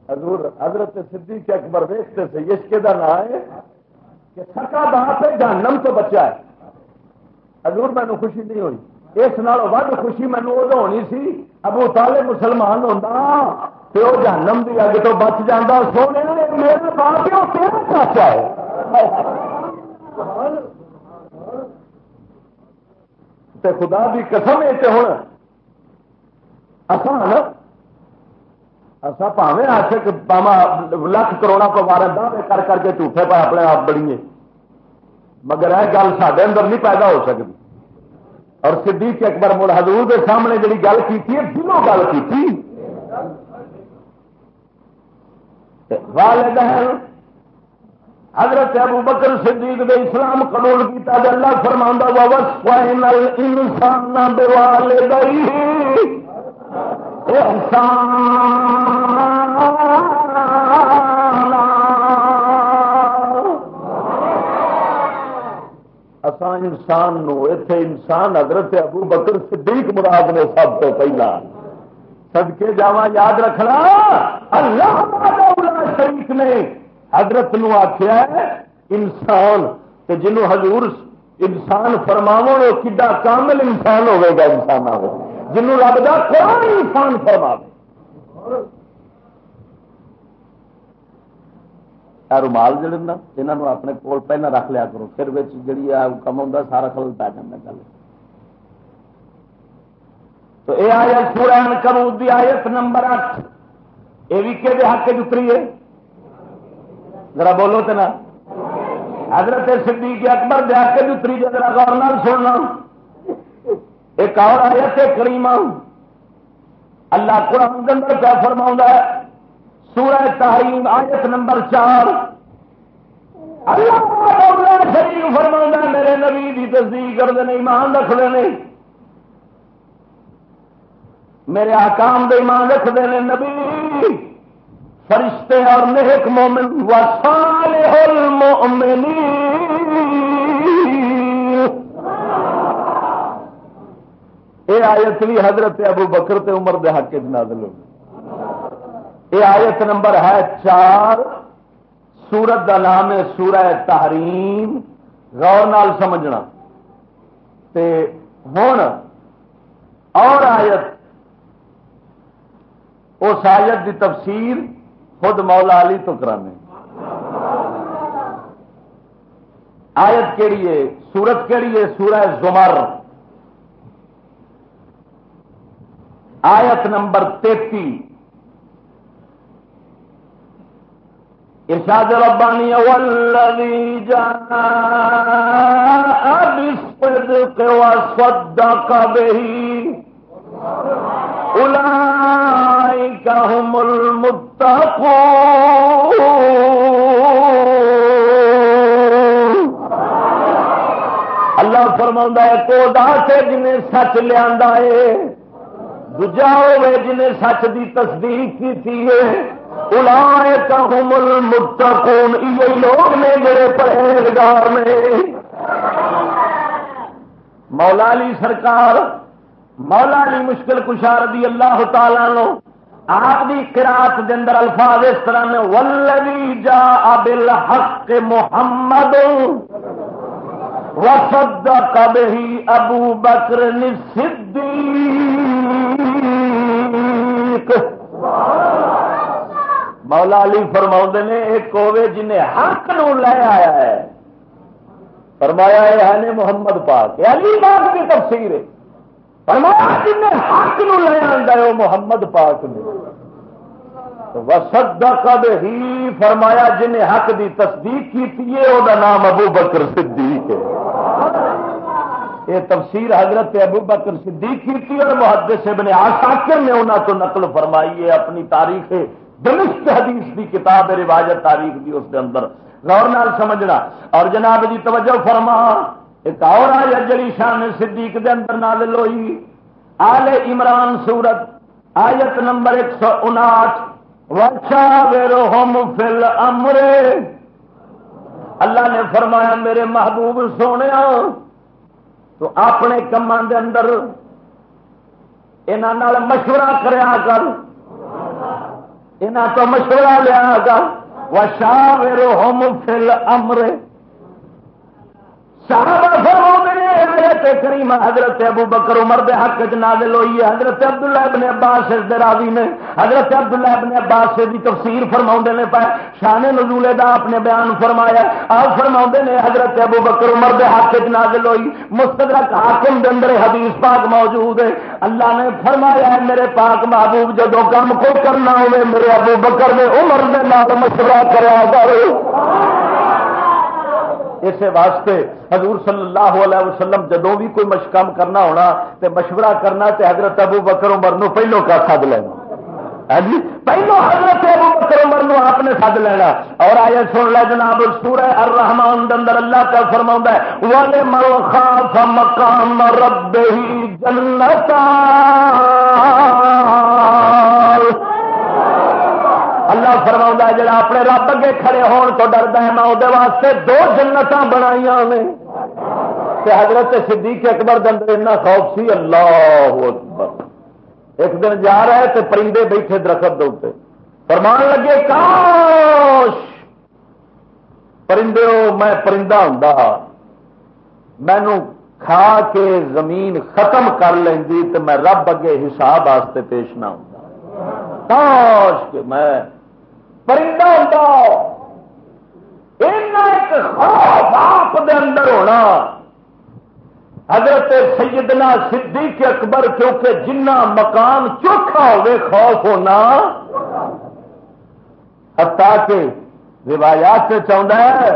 حضور، حضرت صدیق اکبر ویستے سے اس کے نام ہے کہ سکا دہا سے جہنم تو بچا ہے۔ حضور مینو خوشی نہیں ہوئی۔ اس نال ود خوشی مینو ادو ہونی سی۔ ابو تالے مسلمان ہوتا تو وہ جہنم کی اگ تو بچ جانا سونے میرے باپ تیرا چاچا ہے؟ تے خدا کی قسم ہے ہوں آسان اصا پاوے آشک پاوا لکھ کروڑا پوارا دعوے کر کر کے جھوٹے پہ اپنے آپ بڑیے مگر یہ گل سڈے اندر نہیں پیدا ہو سکتی اور صدیق اکبر مڑ حضور کے سامنے جی گل کی دلوں گل کی والدین حضرت ابو بکر صدیق دے اسلام قبول کیتا تے اللہ فرماندا وا وسوائن الانسان بوالدی احسان اسان انسان نو ایتھے انسان حضرت ابو بکر صدیق مراد نے سب تو پہلا سدکے جاوا یاد رکھنا، اللہ شریف نے حضرت نو آخیا انسان جنو حضور انسان فرماو کڈا کامل انسان ہوے گا، انسان ہو جنو رب کا قرآن انسان فرما رومال جڑے نا یہاں اپنے کول پہنا رکھ لیا کرو، پھر جی کم آتا سارا خلل پی جانا گل۔ تو یہ آیا سورہ کرو دی آیت نمبر اٹھ۔ یہ بھی کہ حق اتری ہے؟ ذرا بولو تو نا۔ حضرت صدیق اکبر دے حق اتری جی ذرا غور سننا ایک اور آیت کریمہ اللہ قرآن کے اندر کیا فرما ہے؟ سورہ تحریم آیت نمبر چار۔ اللہ شریف فرما میرے نبی کی تصدیق کرتے نہیں، ایمان رکھتے نہیں۔ میرے آکام دے ایمان رکھتے ہیں نبی۔ فرشتے اور نیک مومن و وصالح المؤمنین۔ یہ آیت بھی حضرت ابو بکر تے عمر دے حق نازل ہوگی یہ آیت نمبر ہے چار، سورت کا نام ہے سورہ تحریم۔ غور نال سمجھنا۔ تے ہوں اور آیت، اس آیت دی تفسیر خود مولا علی تو کرانے۔ آیت کیڑی ہے؟ سورت کیڑی ہے؟ سورہ زمر۔ آیت نمبر تیتی۔ ارشاد ربانی، والذی جاء بالصدق وصدق به۔ اولئک هم المتقون۔ اللہ فرماؤں ہے کو دا سے جنہیں سچ لیا ہے۔ دجا ہوئے جنہیں سچ دی تصدیق کی تھی الاحم المتقون یہ لوگ نے جڑے پرہیزگار نے مولا علی سرکار، مولا علی مشکل کشار دی اللہ تعالی نو آپ کی کراط دے اندر الفاظ اس طرح میں ولوی جا ابل حق محمد وسد کبھی ابو بکر صدیق مولا علی فرما نے، ایک ہوے جنہیں حق نو لے آیا ہے۔ فرمایا ہے نے محمد پاک علی پاک کی تفسیر ہے۔ فرمایا جن حق نو لے آتا ہے، وہ محمد پاک نے۔ وسد ہی فرمایا، جنہیں حق دی تصدیق کی وہ نام ابو بکر صدیق ہے۔ یہ تفسیر حضرت ابو بکر صدیق کی اور محدث ابن آساکر نے انہوں تو نقل فرمائی ہے، اپنی تاریخ دمشق حدیث کی کتاب روایت تاریخ دی اس کے اندر۔ غور نال سمجھنا۔ اور جناب جی توجہ فرما، ایک اور آیا جڑی شان صدیق دے اندر نازل ہوئی۔ آل عمران سورت، آیت نمبر ایک سو انٹھ وچا ویرو فل امرے اللہ نے فرمایا، میرے محبوب سونے تو اپنے کمان دے اندر یہاں مشورہ کریا کر۔ یہاں تو مشورہ لیا گا وشا ویرو ہوم فل امرے حضرت کریم حضرت ابو بکر عمر دے حق چ نازل ہوئی ہے۔ حضرت عبداللہ ابن عباس اس دے راوی نے، حضرت عبداللہ ابن عباس سے دی تفسیر فرماؤں نے پائے، شان نزول دا اپنے بیان فرمایا۔ آپ فرماؤں نے حضرت ابو بکر عمر دے حق چ نازل ہوئی۔ مستدرک حاکم دے اندر حدیث پاک موجود ہے۔ اللہ نے فرمایا ہے میرے پاک محبوب جدو کام کو کرنا ہوئے، میرے ابو بکر نے عمر دے نال مشورہ کرا کرو اسے واسطے حضور صلی اللہ علیہ وسلم جدو بھی کوئی مشکام کرنا ہونا تے مشورہ کرنا تے حضرت ابو بکر عمر نو پہلو کا سد لینا۔ ہاں جی؟ پہلو حضرت ابو بکر عمر نو آپ نے سد لینا۔ اور آئے سن لے جناب، سورہ الرحمان اندر اللہ کا فرما ہے والے مل خاف مقام رب ہی جنتا فرما جا اپنے رب اگے کھڑے ہون تو ڈردا ہے، میں وہ واسطے دو جنت بنائی نے۔ حضرت صدیق اکبر دن اتنا خوف سی، اللہ اکبر۔ ایک دن جا رہا ہے تو پرندے بیٹھے درخت دے فرمان لگے، کاش! پرندے میں پرندہ ہوں مینو کھا کے زمین ختم کر لینی تو میں رب اگے حساب واسطے پیش نہ ہوں کاش کہ میں پرندہ ہوتا ایک خوف آپ دے اندر ہونا۔ حضرت سیدنا صدیق اکبر، کیونکہ جنہ مقام چوکھا ہوئے خوف ہونا، حتیٰ کہ روایات سے چاہتا ہے،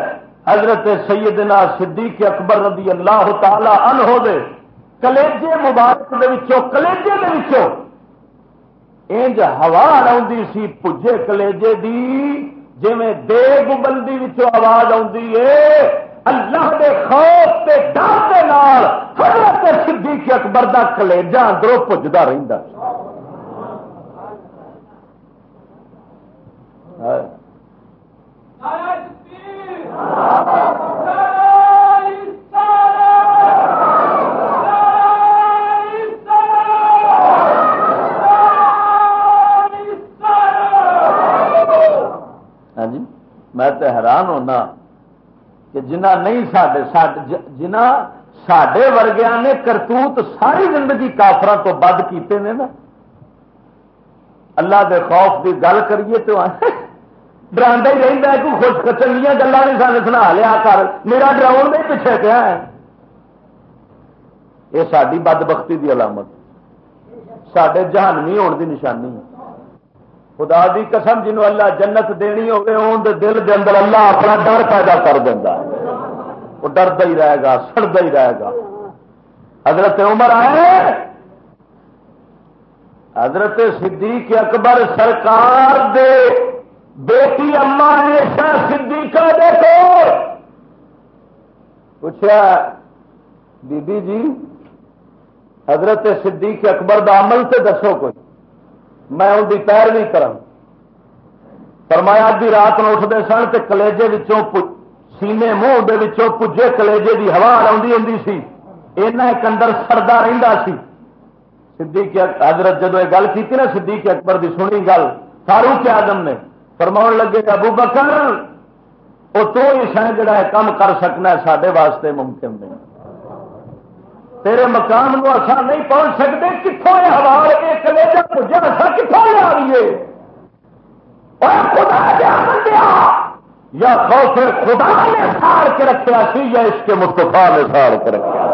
حضرت سیدنا صدیق اکبر رضی اللہ تعالی عنہ دے کلیجے مبارک دے وچوں، کلیجے دے وچوں انج ہوا آدھی سی پجے کلیجے دی جی دیگ بلدی آواز آتی ہے اللہ دے خوف تے ڈر کے نال حضرت صدیق اکبر دا کلیجا اندروں پجدا رہندا۔ میں تو حیران ہونا کہ جنہ نہیں سڈے جنہ سڈے ورگیا نے کرتوت ساری زندگی کافر تو بد کیتے ہیں نا۔ اللہ دے خوف کی گل کریے تو ڈرا ہی رہتا ہے کہ خوش چنگیا گلا نہیں سن سنا لیا کر۔ میرا ڈراؤن نہیں پیچھے پیا ہے۔ یہ ساری بد بختی کی علامت۔ سڈے جہانوی ہونے کی نشانی ہے۔ خدا دی قسم جنہوں اللہ جنت دینی دے دل دے اندر اللہ اپنا ڈر پیدا کر دینا وہ ڈردا ہی رہے گا سڑتا ہی رہے گا۔ حضرت عمر آئے۔ حضرت صدیق اکبر سرکار دے بیٹی اما صدیقہ دیکھو پوچھا بی بی جی حضرت صدیق اکبر دا عمل سے دسو کوئی میں ان کی پیروی کروں فرمایا بھی رات میں اٹھتے سن تو کلےجے سینے منہ پجے کلےجے کی ہوا ہوں سی۔ اینا ایک اندر سردا رہتا سی۔ صدیق حضرت جدو یہ گل کی نا، صدیق اکبر دی سنی گل فاروق آدم نے فرما لگے ابو بکر وہ تو ہی سہ جڑا ہے کام کر سکنا ہے سارے واسطے ممکن نہیں۔ تیرے مقام نو اصا نہیں پہنچ سکتے کتوں یہ ہوا یہ کلیجا پوجا اصا کتوں لے آئیے؟ خدا کیا دیا یا خوف خدا نے ساڑ کے رکھا سی، یا اس کے مستفا نے ساڑ کے رکھا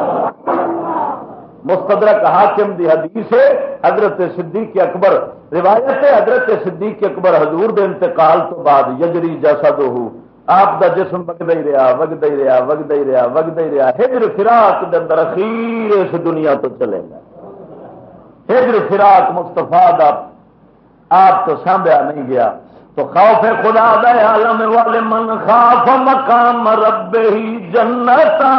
مستدرک حاکم دی حدیث ہے، حضرت صدیق اکبر۔ روایت ہے، حضرت صدیق اکبر حضور دے انتقال تو بعد، یجری جیسا دو ہوں آپ دا جسم وگدا ہی رہا وگدا ہی رہا وگدا ہی رہا وگدا ہی رہا۔ ہجر فراق دے اندر اخیر اس دنیا تو چلے گا۔ ہجر فراق مستفا دا آپ تو سانبیا نہیں گیا۔ تو خوف خدا دے عالم والے من خاف مقام رب ہی جنتا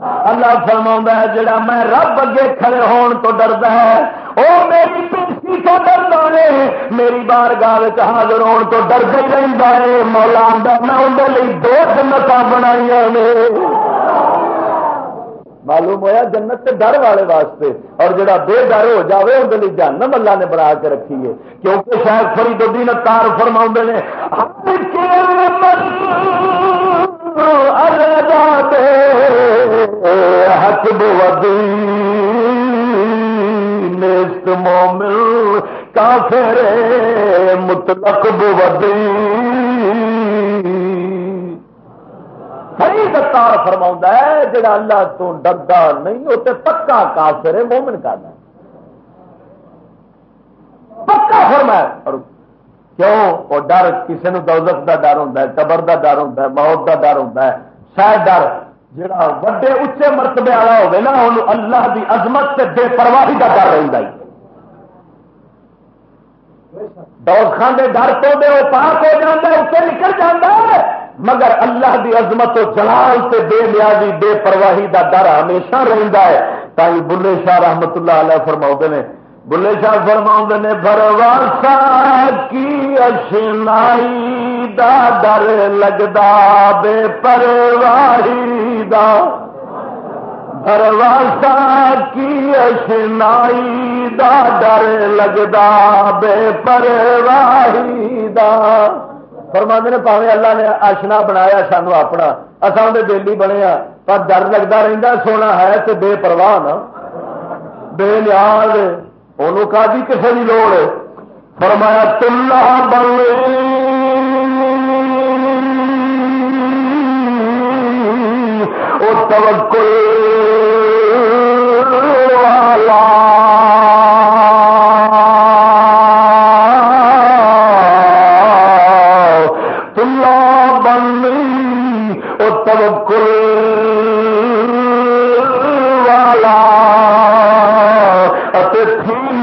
اللہ فرما ہے، جڑا میں رب اگے کھڑے ہون تو ڈردا ہے، او میری پنسی تو ڈردا ہے میری بار گاہ حاضر ہون تو ڈردا ہی رہندا ہے، مولا آندا میں اندر دو جنت بنائیاں نے۔ معلوم ہوا جنت سے ڈر والے واسطے، اور جڑا بے ڈر ہو جاوے، اندر جہنم اللہ نے بنا کے رکھی ہے۔ کیونکہ شاید فرید الدین تار فرما نے حق نیست مومن کافر مطلق بودی صحیح دتار فرما ہے، جڑا اللہ تو ڈردا نہیں وہ تو پکا کافر ہے، مومن کا پکا فرما اور کیوں؟ وہ ڈر کسی نے دولت کا ڈر ہوں قبر کا ڈر ہوں موت کا ڈر ہوں شاید ڈر۔ جڑا وڈے اچے مرتبے والا ہوگا نا ان اللہ دی عظمت سے بے پرواہی کا ڈر رہتا ہے دور کے ڈر تو دے وہ پاک ہو جاتا ہے اسے نکل جاتا ہے۔ مگر اللہ دی عظمت و جلال سے بے نیازی، بے پرواہی دا ڈر ہمیشہ رہتا ہے۔ تاکہ بلے شاہ رحمت اللہ علیہ فرما نے بلے شاہ فرما نے برواسا کی اشنائی دا ڈر لگتا بے پرواہی دا. برواسا کی اشنائی دا ڈر لگتا بے پرواہی دا. فرما نے، پاوے اللہ نے آشنا بنایا سانو اپنا اصا اندر بےلی بنے ہاں، پر ڈر لگتا رہتا سونا ہے تو بے پرواہ نا، بے نیاز انہوں کا بھی کسی کی لوڑ ہے۔ فرمایا تلا بلے وہ توکل۔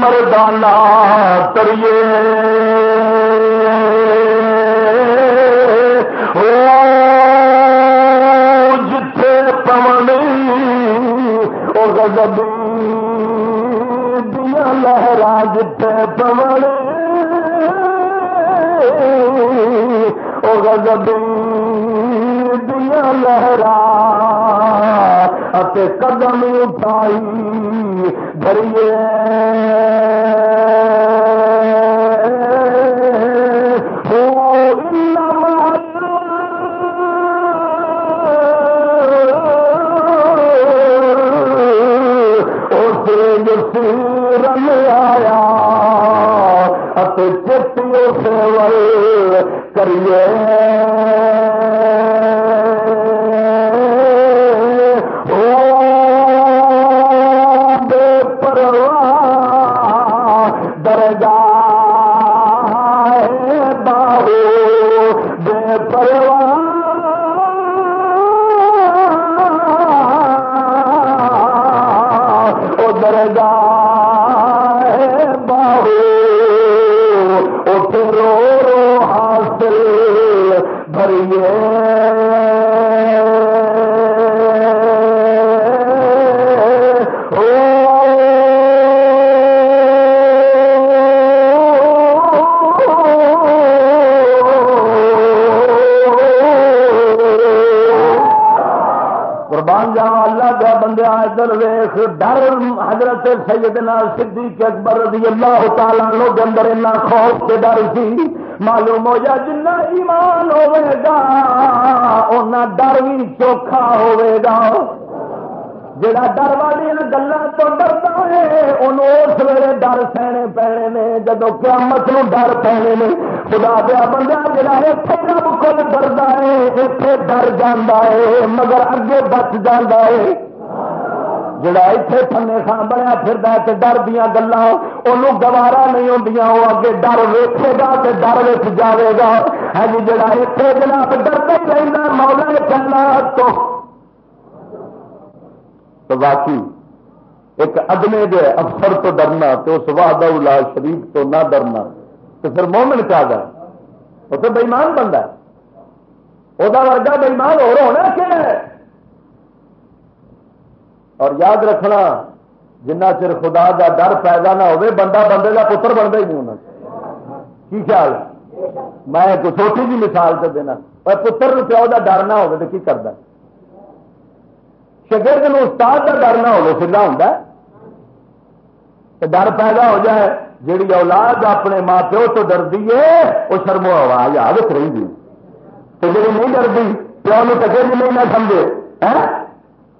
مردانہ کریے۔ جتھے پون او غضب دیا لہرا جتھے پون او غضب دیا لہرا قدم اٹھائی۔ دریے ہے۔ حضرت سیدنا صدیق اکبر رضی اللہ تعالیٰ لو کے اندر اتنا خوف کے ڈر سی۔ معلوم ہو جا جنا ایمان ہوے گا اُنہ ڈر بھی چوکھا ہوے گا۔ جڑا ڈر والی گلوں تو ڈرتا ہے، انہوں اس ویلے ڈر سہنے پینے نے جدو قیامت نو ڈر پینے نے۔ خدا دیا بندہ، جڑا اتنے رب کو ڈردا ہے اتنے ڈر جانا ہے، مگر اگے بچ جانا ہے۔ جڑا اتنے تھنے خان بنیا پھر ڈر دیا گلان گوارا نہیں ہوں وہ اگے ڈر ویچے گا تو ڈر ویچ جائے گا۔ ہے جی جڑا اتنے جناب ڈرتا ہی رہنا مولا چلنا تو۔ تو باقی ایک ادمے دے افسر تو ڈرنا تو اس واد شریف تو نہ ڈرنا تو پھر مومن کیا گا وہ تو بےمان بندہ وہ ورگا بےمان ہو ہونا کہ اور یاد رکھنا، جنہ چر خدا دا ڈر پیدا نہ ہوئے، بندہ بندے کا پتر بنتا ہی نہیں ہونا کی خیال؟ میں ایک چھوٹی جی مثال سے دینا۔ اور پتر پیو کا ڈر نہ ہو کی کرتا شگرد استاد کا ڈر نہ ہو سیدھا ہوں ڈر پیدا ہو جائے، جیڑی اولاد اپنے ماں پیو تو ڈردی ہے وہ شرمو آواز یاد رہی جی جی نہیں ڈرتی پیو نے کٹے بھی نہیں نہ سمجھے ہاں؟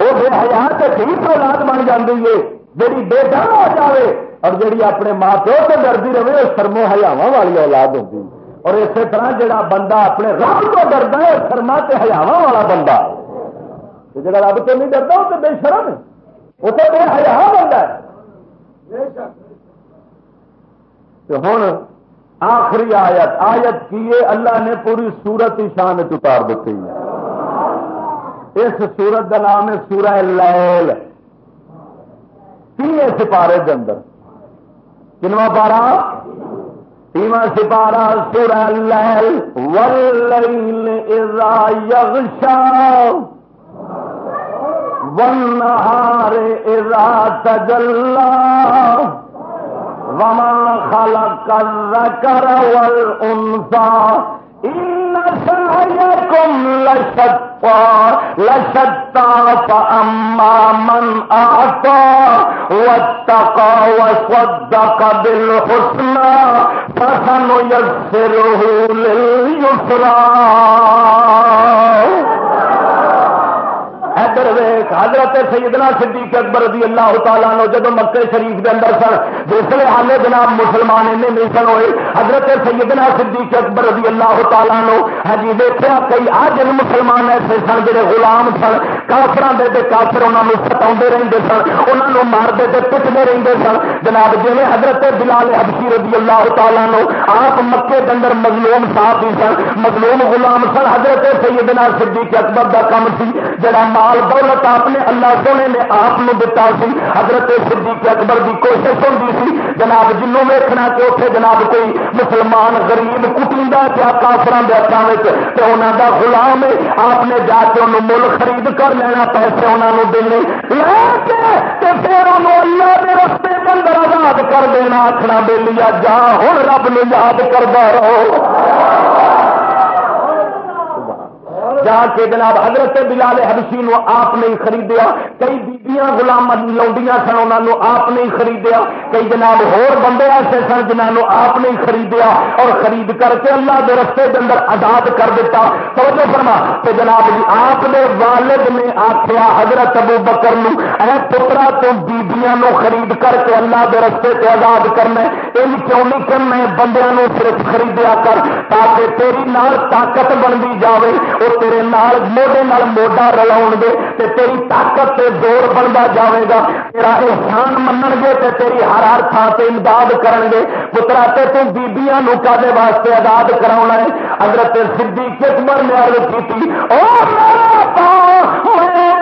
وہ بے حیات ٹھیک اولاد بن جاتی ہے جی بے ڈر ہو جائے اور جی اپنے ماں پیو سے ڈرتی رہے وہ شرمو ہزاو والی اولاد ہوتی اور اسی طرح جڑا بندہ اپنے رب کو ڈرتا ہے شرما سے ہزاو والا بندہ جڑا رب تو نہیں ڈرتا وہ تو بے شرم ہے۔ وہ تو بے حیا بندہ ہے۔ ہوں آخری آیت آیت کی اللہ نے پوری سورت ہی شان اتار دیتی ہے۔ اس سورت کا نام ہے سورہ لیل تین سپارے کے اندر. کنواں پارا تیواں سپارا سورہ لیل واللیل اذا یغشا والنہار اذا تجلا وما خلق الذکر والانثى ان سعيكم لشتى لشتى من اعطى واتقى وصدق بالحسنى فسنيسره لليسرى حضرت سیدنا صدیق اکبر رضی اللہ تعالیٰ نو جب مکے شریف کے اندر سن دوسرے حالے جناب مسلمان نہیں سن ہوئے، حضرت سیدنا صدیق اکبر رضی اللہ تعالیٰ نو ہاں جی دیکھا کئی آج مسلمان ایسے سن جڑے غلام سن کافر دے کافر انہوں نے ستا رہتے سن انہوں نے مارتے پٹتے رہتے سن۔ جناب جی حضرت بلال حبشی رضی اللہ تعالیٰ نو آپ مکے دندر مظلوم صاحب ہی سن، مظلوم غلام سن، حضرت سیدنا صدیق اکبر دا کم سی، جڑا مال دولت آپ نے اللہ سونے نے آپ دتا سی، حضرت صدیق اکبر دی کوشش ہوتی سی، جناب جنوں ویکنا کہ اتنے جناب کوئی مسلمان غریب کٹیدا پیا کافران کے ہاتھوں تو انہوں کا غلام ہے، آپ نے جا کے انہوں مل خرید کر لینا، پیسے انہوں نے دینے۔ لے کے پھر انہوں اللہ کے رستے اندر آزاد کر دینا آخنا بے لیا جا ہوں رب نے یاد کرتا رہو۔ جا کے جناب حضرت بلال حبشی نو آپ نہیں خریدیا، کئی بیبیاں گلام لوڈیاں سن انہوں نے آپ نہیں خریدیا، کئی جناب ہور بندے ایسے سن جنہوں آپ نہیں خریدیا اور خرید کر کے اللہ کے رستے کے اندر آزاد کر دیتا۔ توجہ فرما کہ جناب جی آپ نے والد نے آخیا حضرت ابو بکر نو، اے پترا تو بیبیاں نو خرید کر کے اللہ کے رستے سے آزاد کرنا ان کیوں نہیں کرنا بندیاں صرف خریدیا کر، تاکہ تیری نال طاقت بنتی جائے وہ تیرے نال موڈے نال موڈا رلاؤ گے تے تیری طاقت تے زور بنتا جائے گا۔ تیرا احسان من گے تے تیری ہر ہر تھان سے امداد کرن گے۔ پترا، تے تو بیبیاں نو کادے واسطے آزاد کرا ہے۔ حضرت سدھی کسمر نے عرض کی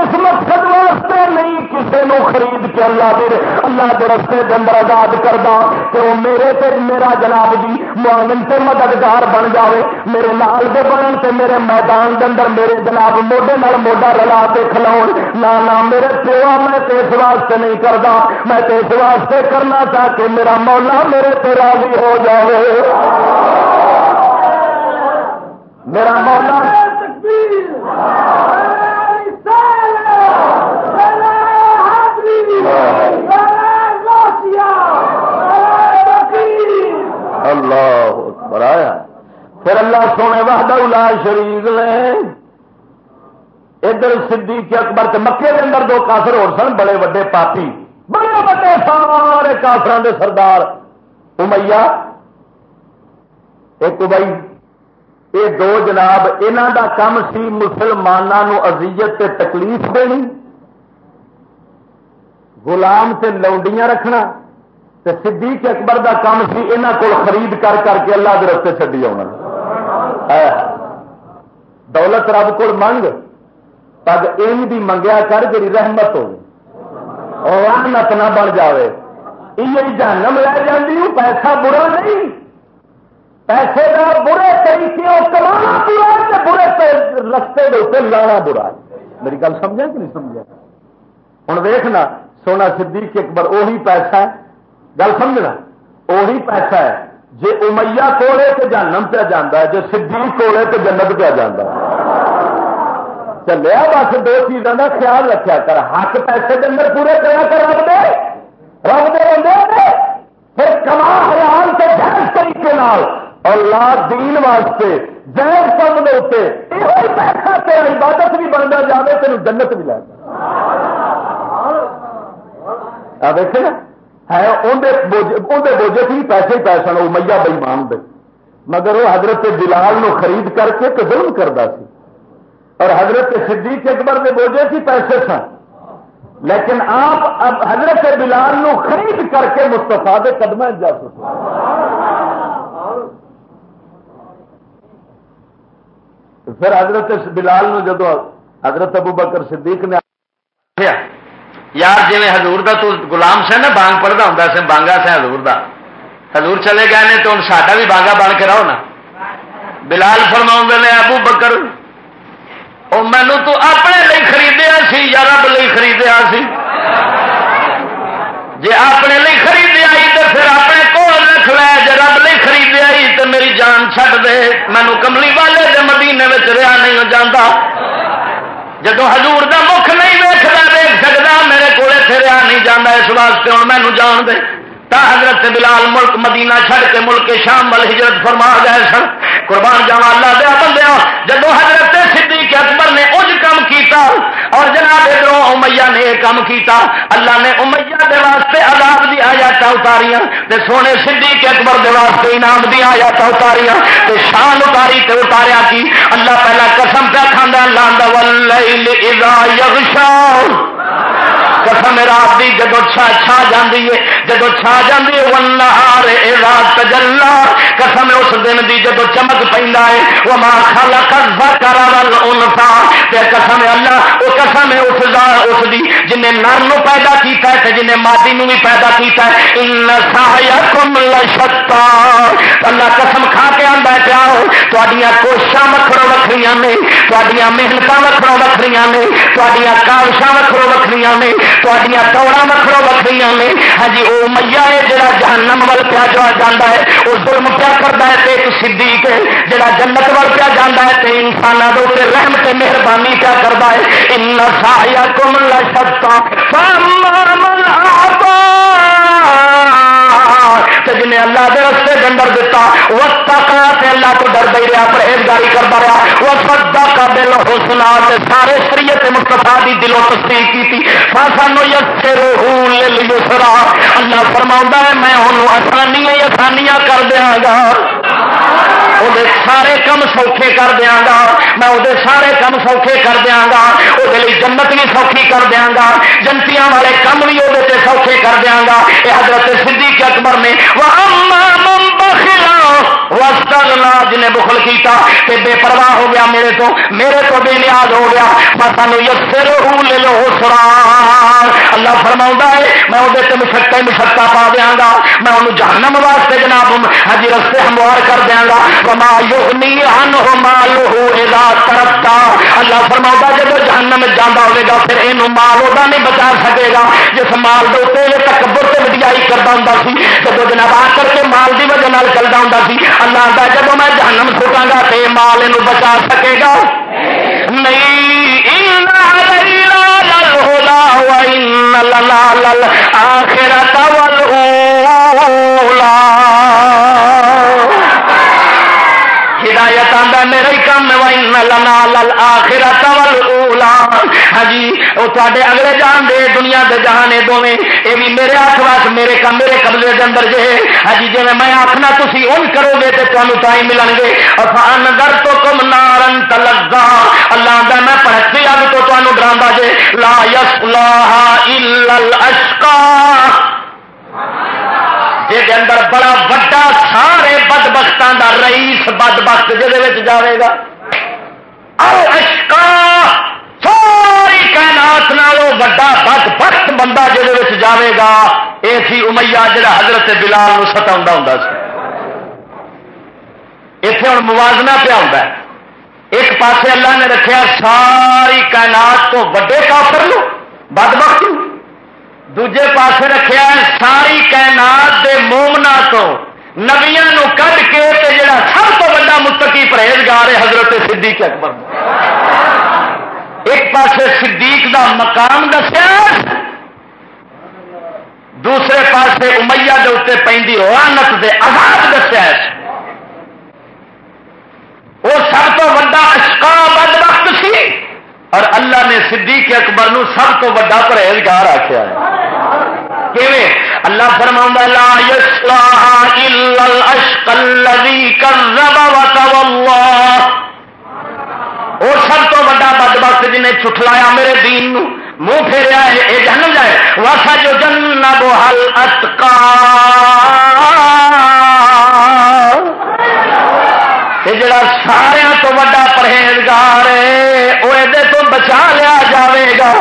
اس مقصد واسطے نہیں کسی نو خرید کے اللہ دے اللہ کے رستے کے اندر آزاد کردا کہ وہ میرے تے میرا جناب جی معاون سے مددگار بن جاوے، میرے نال دے بنن تے میرے میدان دے اندر میرے جناب موڈے نال موڈا رلا کے کھلاؤ نہ نہ میرے پیوا میں تو اس واسطے نہیں کردا میں تو اس واسطے کرنا چاہ کہ میرا مولا میرے تے راضی ہو جاوے۔ میرا مولا اللہ برایا پھر اللہ سونے وحدہ الا شریف نے ادھر سدھی کے اکبر کے مکے کے اندر دو کافر ہو سن، بڑے وڈے پاپی، بڑے وڈے سارے کافران دے سردار۔ امیا ایک بھائی یہ دو جناب یہاں دا کم سی مسلمانوں ازیت تے تکلیف دینی۔ غلام سے لونڈیاں رکھنا تے صدیق اکبر دا کام سی یہاں کو خرید کر کر کے اللہ کے رستے چڈی آنا دولت رب کو منگ پگ این بھی منگیا کر جی رحمت ہو۔ رحمت نہ بن جائے یہ جانم لے جاتی پیسہ برا نہیں۔ پیسے کا برے طریقے کمانا برا برے رستے کے لانا برا میری گل سمجھا کہ نہیں سمجھا؟ ہوں دیکھنا سونا صدیق اکبر وہی پیسہ ہے۔ گل سمجھنا وہی پیسہ ہے۔ جی امیا کولے تو جانم پہ جانا ہے جی صدیق کولے تو جنت پہ جانا چلیا بس دو چیزوں کا خیال رکھا کر۔ حق پیسے کے اندر پورے کرا کر رب دے؟ رب دے بندے پھر کما حیال سے جائز طریقے نال۔ اور لا دین واسطے جائز کم دے پیسہ تیرا عبادت بھی بنتا جائے تین جنت بھی لگتا لے دیکھے نا ہے اندر بوجھے تھی پیسے ہی پیسہ نو میا بئیمان دے مگر وہ حضرت بلال نو خرید کر کے تو ظلم کرتا سی اور حضرت صدیق اکبر کے بوجھے تھی پیسے سن لیکن آپ اب حضرت بلال نو خرید کر کے مستفا دے قدم جا سکتے پھر حضرت بلال نو جدو حضرت ابو بکر صدیق نے یار جی ہزور کا تو گلام سے نا بانگ پڑھتا ہوں سے بانگا سے ہزور کا ہزور چلے گئے نے تو ساڈا بھی بانگا بن کے رہو نا بلال فرما نے ابو بکر مینو تو اپنے لی خریدیا سی یا رب لی خریدیا سی جی اپنے لی خریدیا تو پھر اپنے کول رکھ لے جی رب لی خریدیا تو میری جان چھڈ دے مینو کملی والے دے مدینے میں رہا نہیں جانا جدو ہزور کا مکھ نہیں میرے رہا نہیں جانا اس واسطے ہوں مینو جان دے۔ تا حضرت بلال ملک مدینہ چھڑ کے ملک شام وال ہجرت فرما گئے سن۔ قربان جاوا اللہ دیا بندے جدو حضرت صدیق اکبر نے اج کام کیتا اور جناب ادھر امیہ نے یہ کام کیتا، اللہ نے امیہ دے واسطے عذاب دی آیات اتاریاں تے سونے صدیق اکبر دے واسطے انعام دی آیات اتاریاں تے شان اتاری تے اتاریا کی۔ اللہ پہلا قسم پہ کھاندا اللہ دا واللیل اذا یغشا قسم رات دی جدو چھا چھا جاندی ہے، جدو چھا جاندی ہے، والنہار اذا تجلا قسم اس دن دی جدو چمک پیندا ہے، وما خلق الذکر والانثى تے قسم اللہ او قسم ہے اس ذات اس دی، جن نے نر نو پیدا کیتا ہے، تے جن نے مادی نو بھی پیدا کیتا ہے۔ ان سعیکم لشتا اللہ قسم کھا کے آندا ہے پیا کوششاں وکھرو وکھریاں نے، تواڈیاں محنتاں وکھرو وکھریاں نے، تواڈیاں کاوشاں وکھرو وکھریاں نے، تواڈیاں توڑاں وکھرو وکھریاں نے۔ ہاں جی او میاں ہے، جڑا جہنم ول پیا جو جاندا ہے، او ظلم کرتا ہے ایک صدیق ہے، جڑا جنت وال پیا جانا ہے تے انسانوں کے اوپر رحم تے مہربانی کیا کرتا ہے۔ ان سعیکم لشتا فاما کہ جنہیں اللہ دے رستے کے اندر دتا، وقت اللہ تو ڈر دے رہا پرہیزگاری کرتا رہا۔ وہ سدا کا دل حسنا سارے شریعت مستفا دی دلوں تصدیق کی تھی سانو یسرا اللہ فرما ہے، میں انہوں آسانی آسانیاں کر دیا گا۔ وہ سارے کم سوکھے کر دیا گا میں وہ سارے کم سوکھے کر دیا گا وہ جنت بھی سوکھی کر دیا گا جنتیاں والے کم بھی وہ سوکھے کر دیا گا یہ حضرت صدیق اکبر نے وسطنا جنہیں بخل کیتا کہ بے پرواہ ہو گیا میرے تو میرے تو بے نیاز ہو گیا۔ میں سانو یسر لے لو سرار اللہ فرما ہے، میں وہ مشکا مشکا پا دیا گا۔ میں انہوں جہنم واسطے جناب، ہجی رستے ہموار کر دیا گا۔ وما یغنی عنہ مالہ اذا ترکتا۔ اللہ فرما جب جہنم جانا ہوئے گا، پھر یہ مال وہ نہیں بچا سکے گا۔ جس مال دے تکبر سے وڈیائی کرتا ہوں سی جب جناب آ کر کے مال کی وجہ چلتا ہوں سی اللہ آتا جب میں جہنم سٹا گا تو مال یہ بچا سکے گا؟ نہیں آخر تے اگلے جان دے، دنیا دے جہان دونیں یہ بھی میرے ہاتھ واس میرے کم، میرے قبضے کے اندر جے۔ ہاں جی جی میں آخنا تھی ان کرو گے تو تمہیں تھی ملن گے۔ افان در تو کم نارن تلگا اللہ دا میں پڑھتی اگ تو تمہیں ڈرا جے۔ لا یس لا اشکا جہد اندر بڑا وڈا سارے بد بختان کا رئیس بد بخت جہد جائے گا۔ اشکا کائنات نالوں وڈا بد بخت بندہ جہد جائے گا یہ سی امیا جڑا حضرت بلال ستا ہوں اتنے ہوں موازنہ پیا ہوتا ہے۔ ایک پاسے اللہ نے رکھا ساری کائنات تو وڈے کافر لو بد بخت دجے پاس رکھا ہے، ساری کائنات دے مومنا تو نبیا کھ کے جڑا سب تو بڑا متقی پرہیزگار ہے حضرت صدیق اکبر۔ ایک پاس صدیق دا مقام دسیا، دوسرے پاس امیا کے اتنے پہ رانت دے آزاد دسیا۔ وہ سب تو وا اشکا بد وقت سی۔ اور اللہ نے صدیق اکبر نو سب تو وا پرہیزگار آخیا ہے۔ اللہ فرما لا يسلى الا الاشقى الذي كذب وتولى وہ سب تو بڑا بدبخت جنہیں چھٹلایا میرے دین نو، منہ پھیریا ہے یہ جن جائے۔ وسا جو جن بوہل اتکا جڑا سارا تو بڑا پرہیزگار ہے وہ یہ تو بچا لیا جاوے گا۔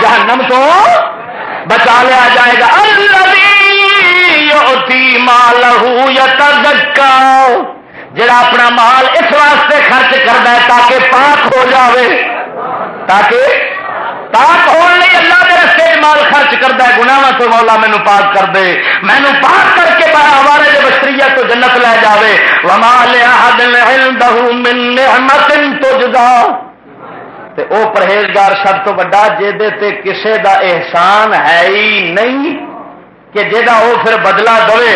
جہنم تو بچا لیا جائے گا۔ مالہ یا جڑا اپنا مال اس واسطے خرچ کرتا ہے تاکہ پاک ہو جاوے۔ تاکہ پاک ہونے اللہ کے رستے مال خرچ کرتا ہے۔ گناواں تو مولا مینو پاک کر دے۔ مینو پاک کر کے بڑا ہمارے جو بشریہ تو جنت لے جاوے۔ وما لیا من نعمت تجدا تے او پرہیزگار سب تو بڑا جے کسے دا احسان ہے ہی نہیں کہ جا وہ پھر بدلا دے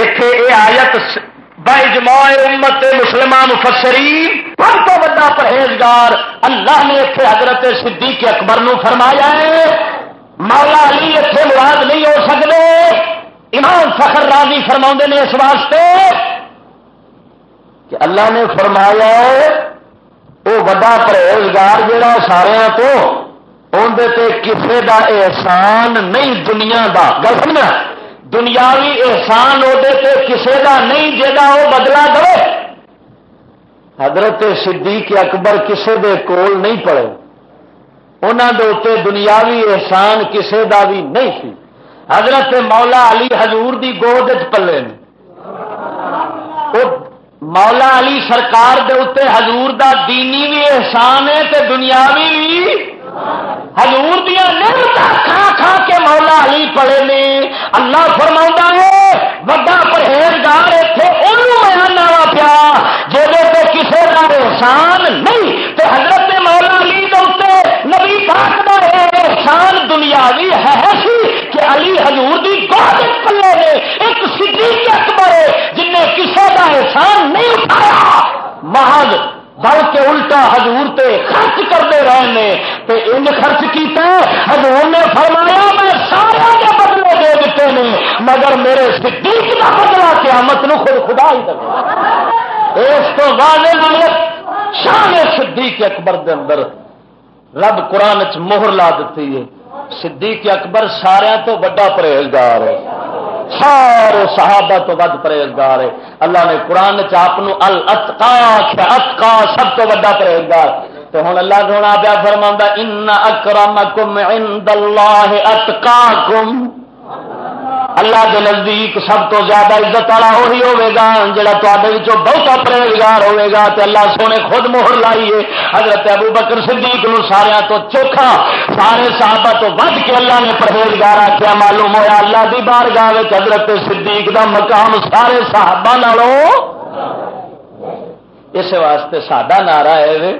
اتے یہ آیت بائی جماع امت مسلمان مفسرین، سب تو بڑا پرہیزگار اللہ نے اتنے حضرت صدیق اکبر نو فرمایا ہے، مولا علی اتنے مراد نہیں ہو سکتے۔ ایمان فخر راضی فرما نے اس واسطے کہ اللہ نے فرمایا ہے، وہ وڈا پرہیزگار جہا سارا تو اندر کسی کا احسان نہیں دنیا کا گل سمجھنا؟ دنیاوی احسان وہ کسی کا نہیں جا وہ بدلا دے۔ حضرت صدیق اکبر کسی دے کول نہیں پڑے۔ انہوں دے اتنے دنیاوی احسان کسی دا بھی نہیں سی۔ حضرت مولا علی حضور دی گود پلے نے۔ مولا علی سرکار دے اتنے حضور دا دینی بھی احسان ہے تے دنیاوی بھی حضور دیا نعمت کھا کھا کے مولا علی پڑے نے۔ اللہ فرما ہے، وڈا پرہیزگار اتنے انہوں پیا۔ جی کسی کا احسان نہیں تو حضرت مولا علی دے نبی پاک کا احسان دنیاوی ہے سی کہ علی حضور دی گود پلے نے ایک صدیق اکبر ہے جن نے کسی کا احسان نہیں اٹھایا۔ محض بلکہ الٹا حضور تے خرچ کرتے رہے تے ان خرچ کیتا حضور نے فرمایا، میں سارے کے بدلے دے دیتے ہیں مگر میرے صدیق کا بدلا قیامت نو خود خدا ہی دے۔ اس تو واضح شان صدیق اکبر دے اندر۔ رب قرآن چ مہر لا دیتی ہے۔ صدیق اکبر سارا تو بڑا پرہیزگار ہے۔ سارے صحابہ تو ود پرہیزگار ہے۔ اللہ نے قرآن چاپ الاتقا اتقا سب تو وا پرہیزگار۔ تو ہوں اللہ سونا پیا فرما ان اکرمکم عند اللہ اتقاکم۔ اللہ کے نزدیک سب تو زیادہ عزت والا وہی ہوگا جہاں تے بہت پرہیزگار ہوگا تو اللہ سونے خود مہر لائیے۔ حضرت ابو بکر صدیق نو سارا تو چوکھا، سارے صحابہ تو ود کے اللہ نے پرہیزگار آخیا معلوم ہوا اللہ کی بار گاہ حضرت صدیق دا مقام سارے صحابہ نالوں اس واسطے سڈا نعرہ ہے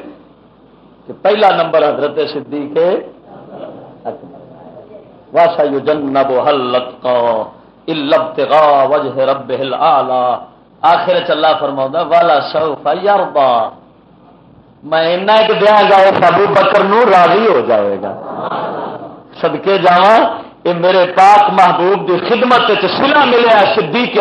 کہ پہلا نمبر حضرت صدیق اکبر واشا یو جنب حلت کا وجہ رب آلہ آخر چلا فرما والا سوفا یاربا میں ایک دیا گا ابو بکر نو راضی ہو جائے گا۔ سدکے جا یہ میرے پاک محبوب کی خدمت سلا ملیا صدیق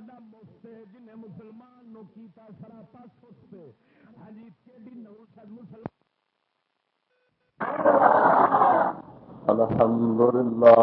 کے مفت جن مسلمان نو کیتا سراپا سست ہاں جی مسلمان الحمد للہ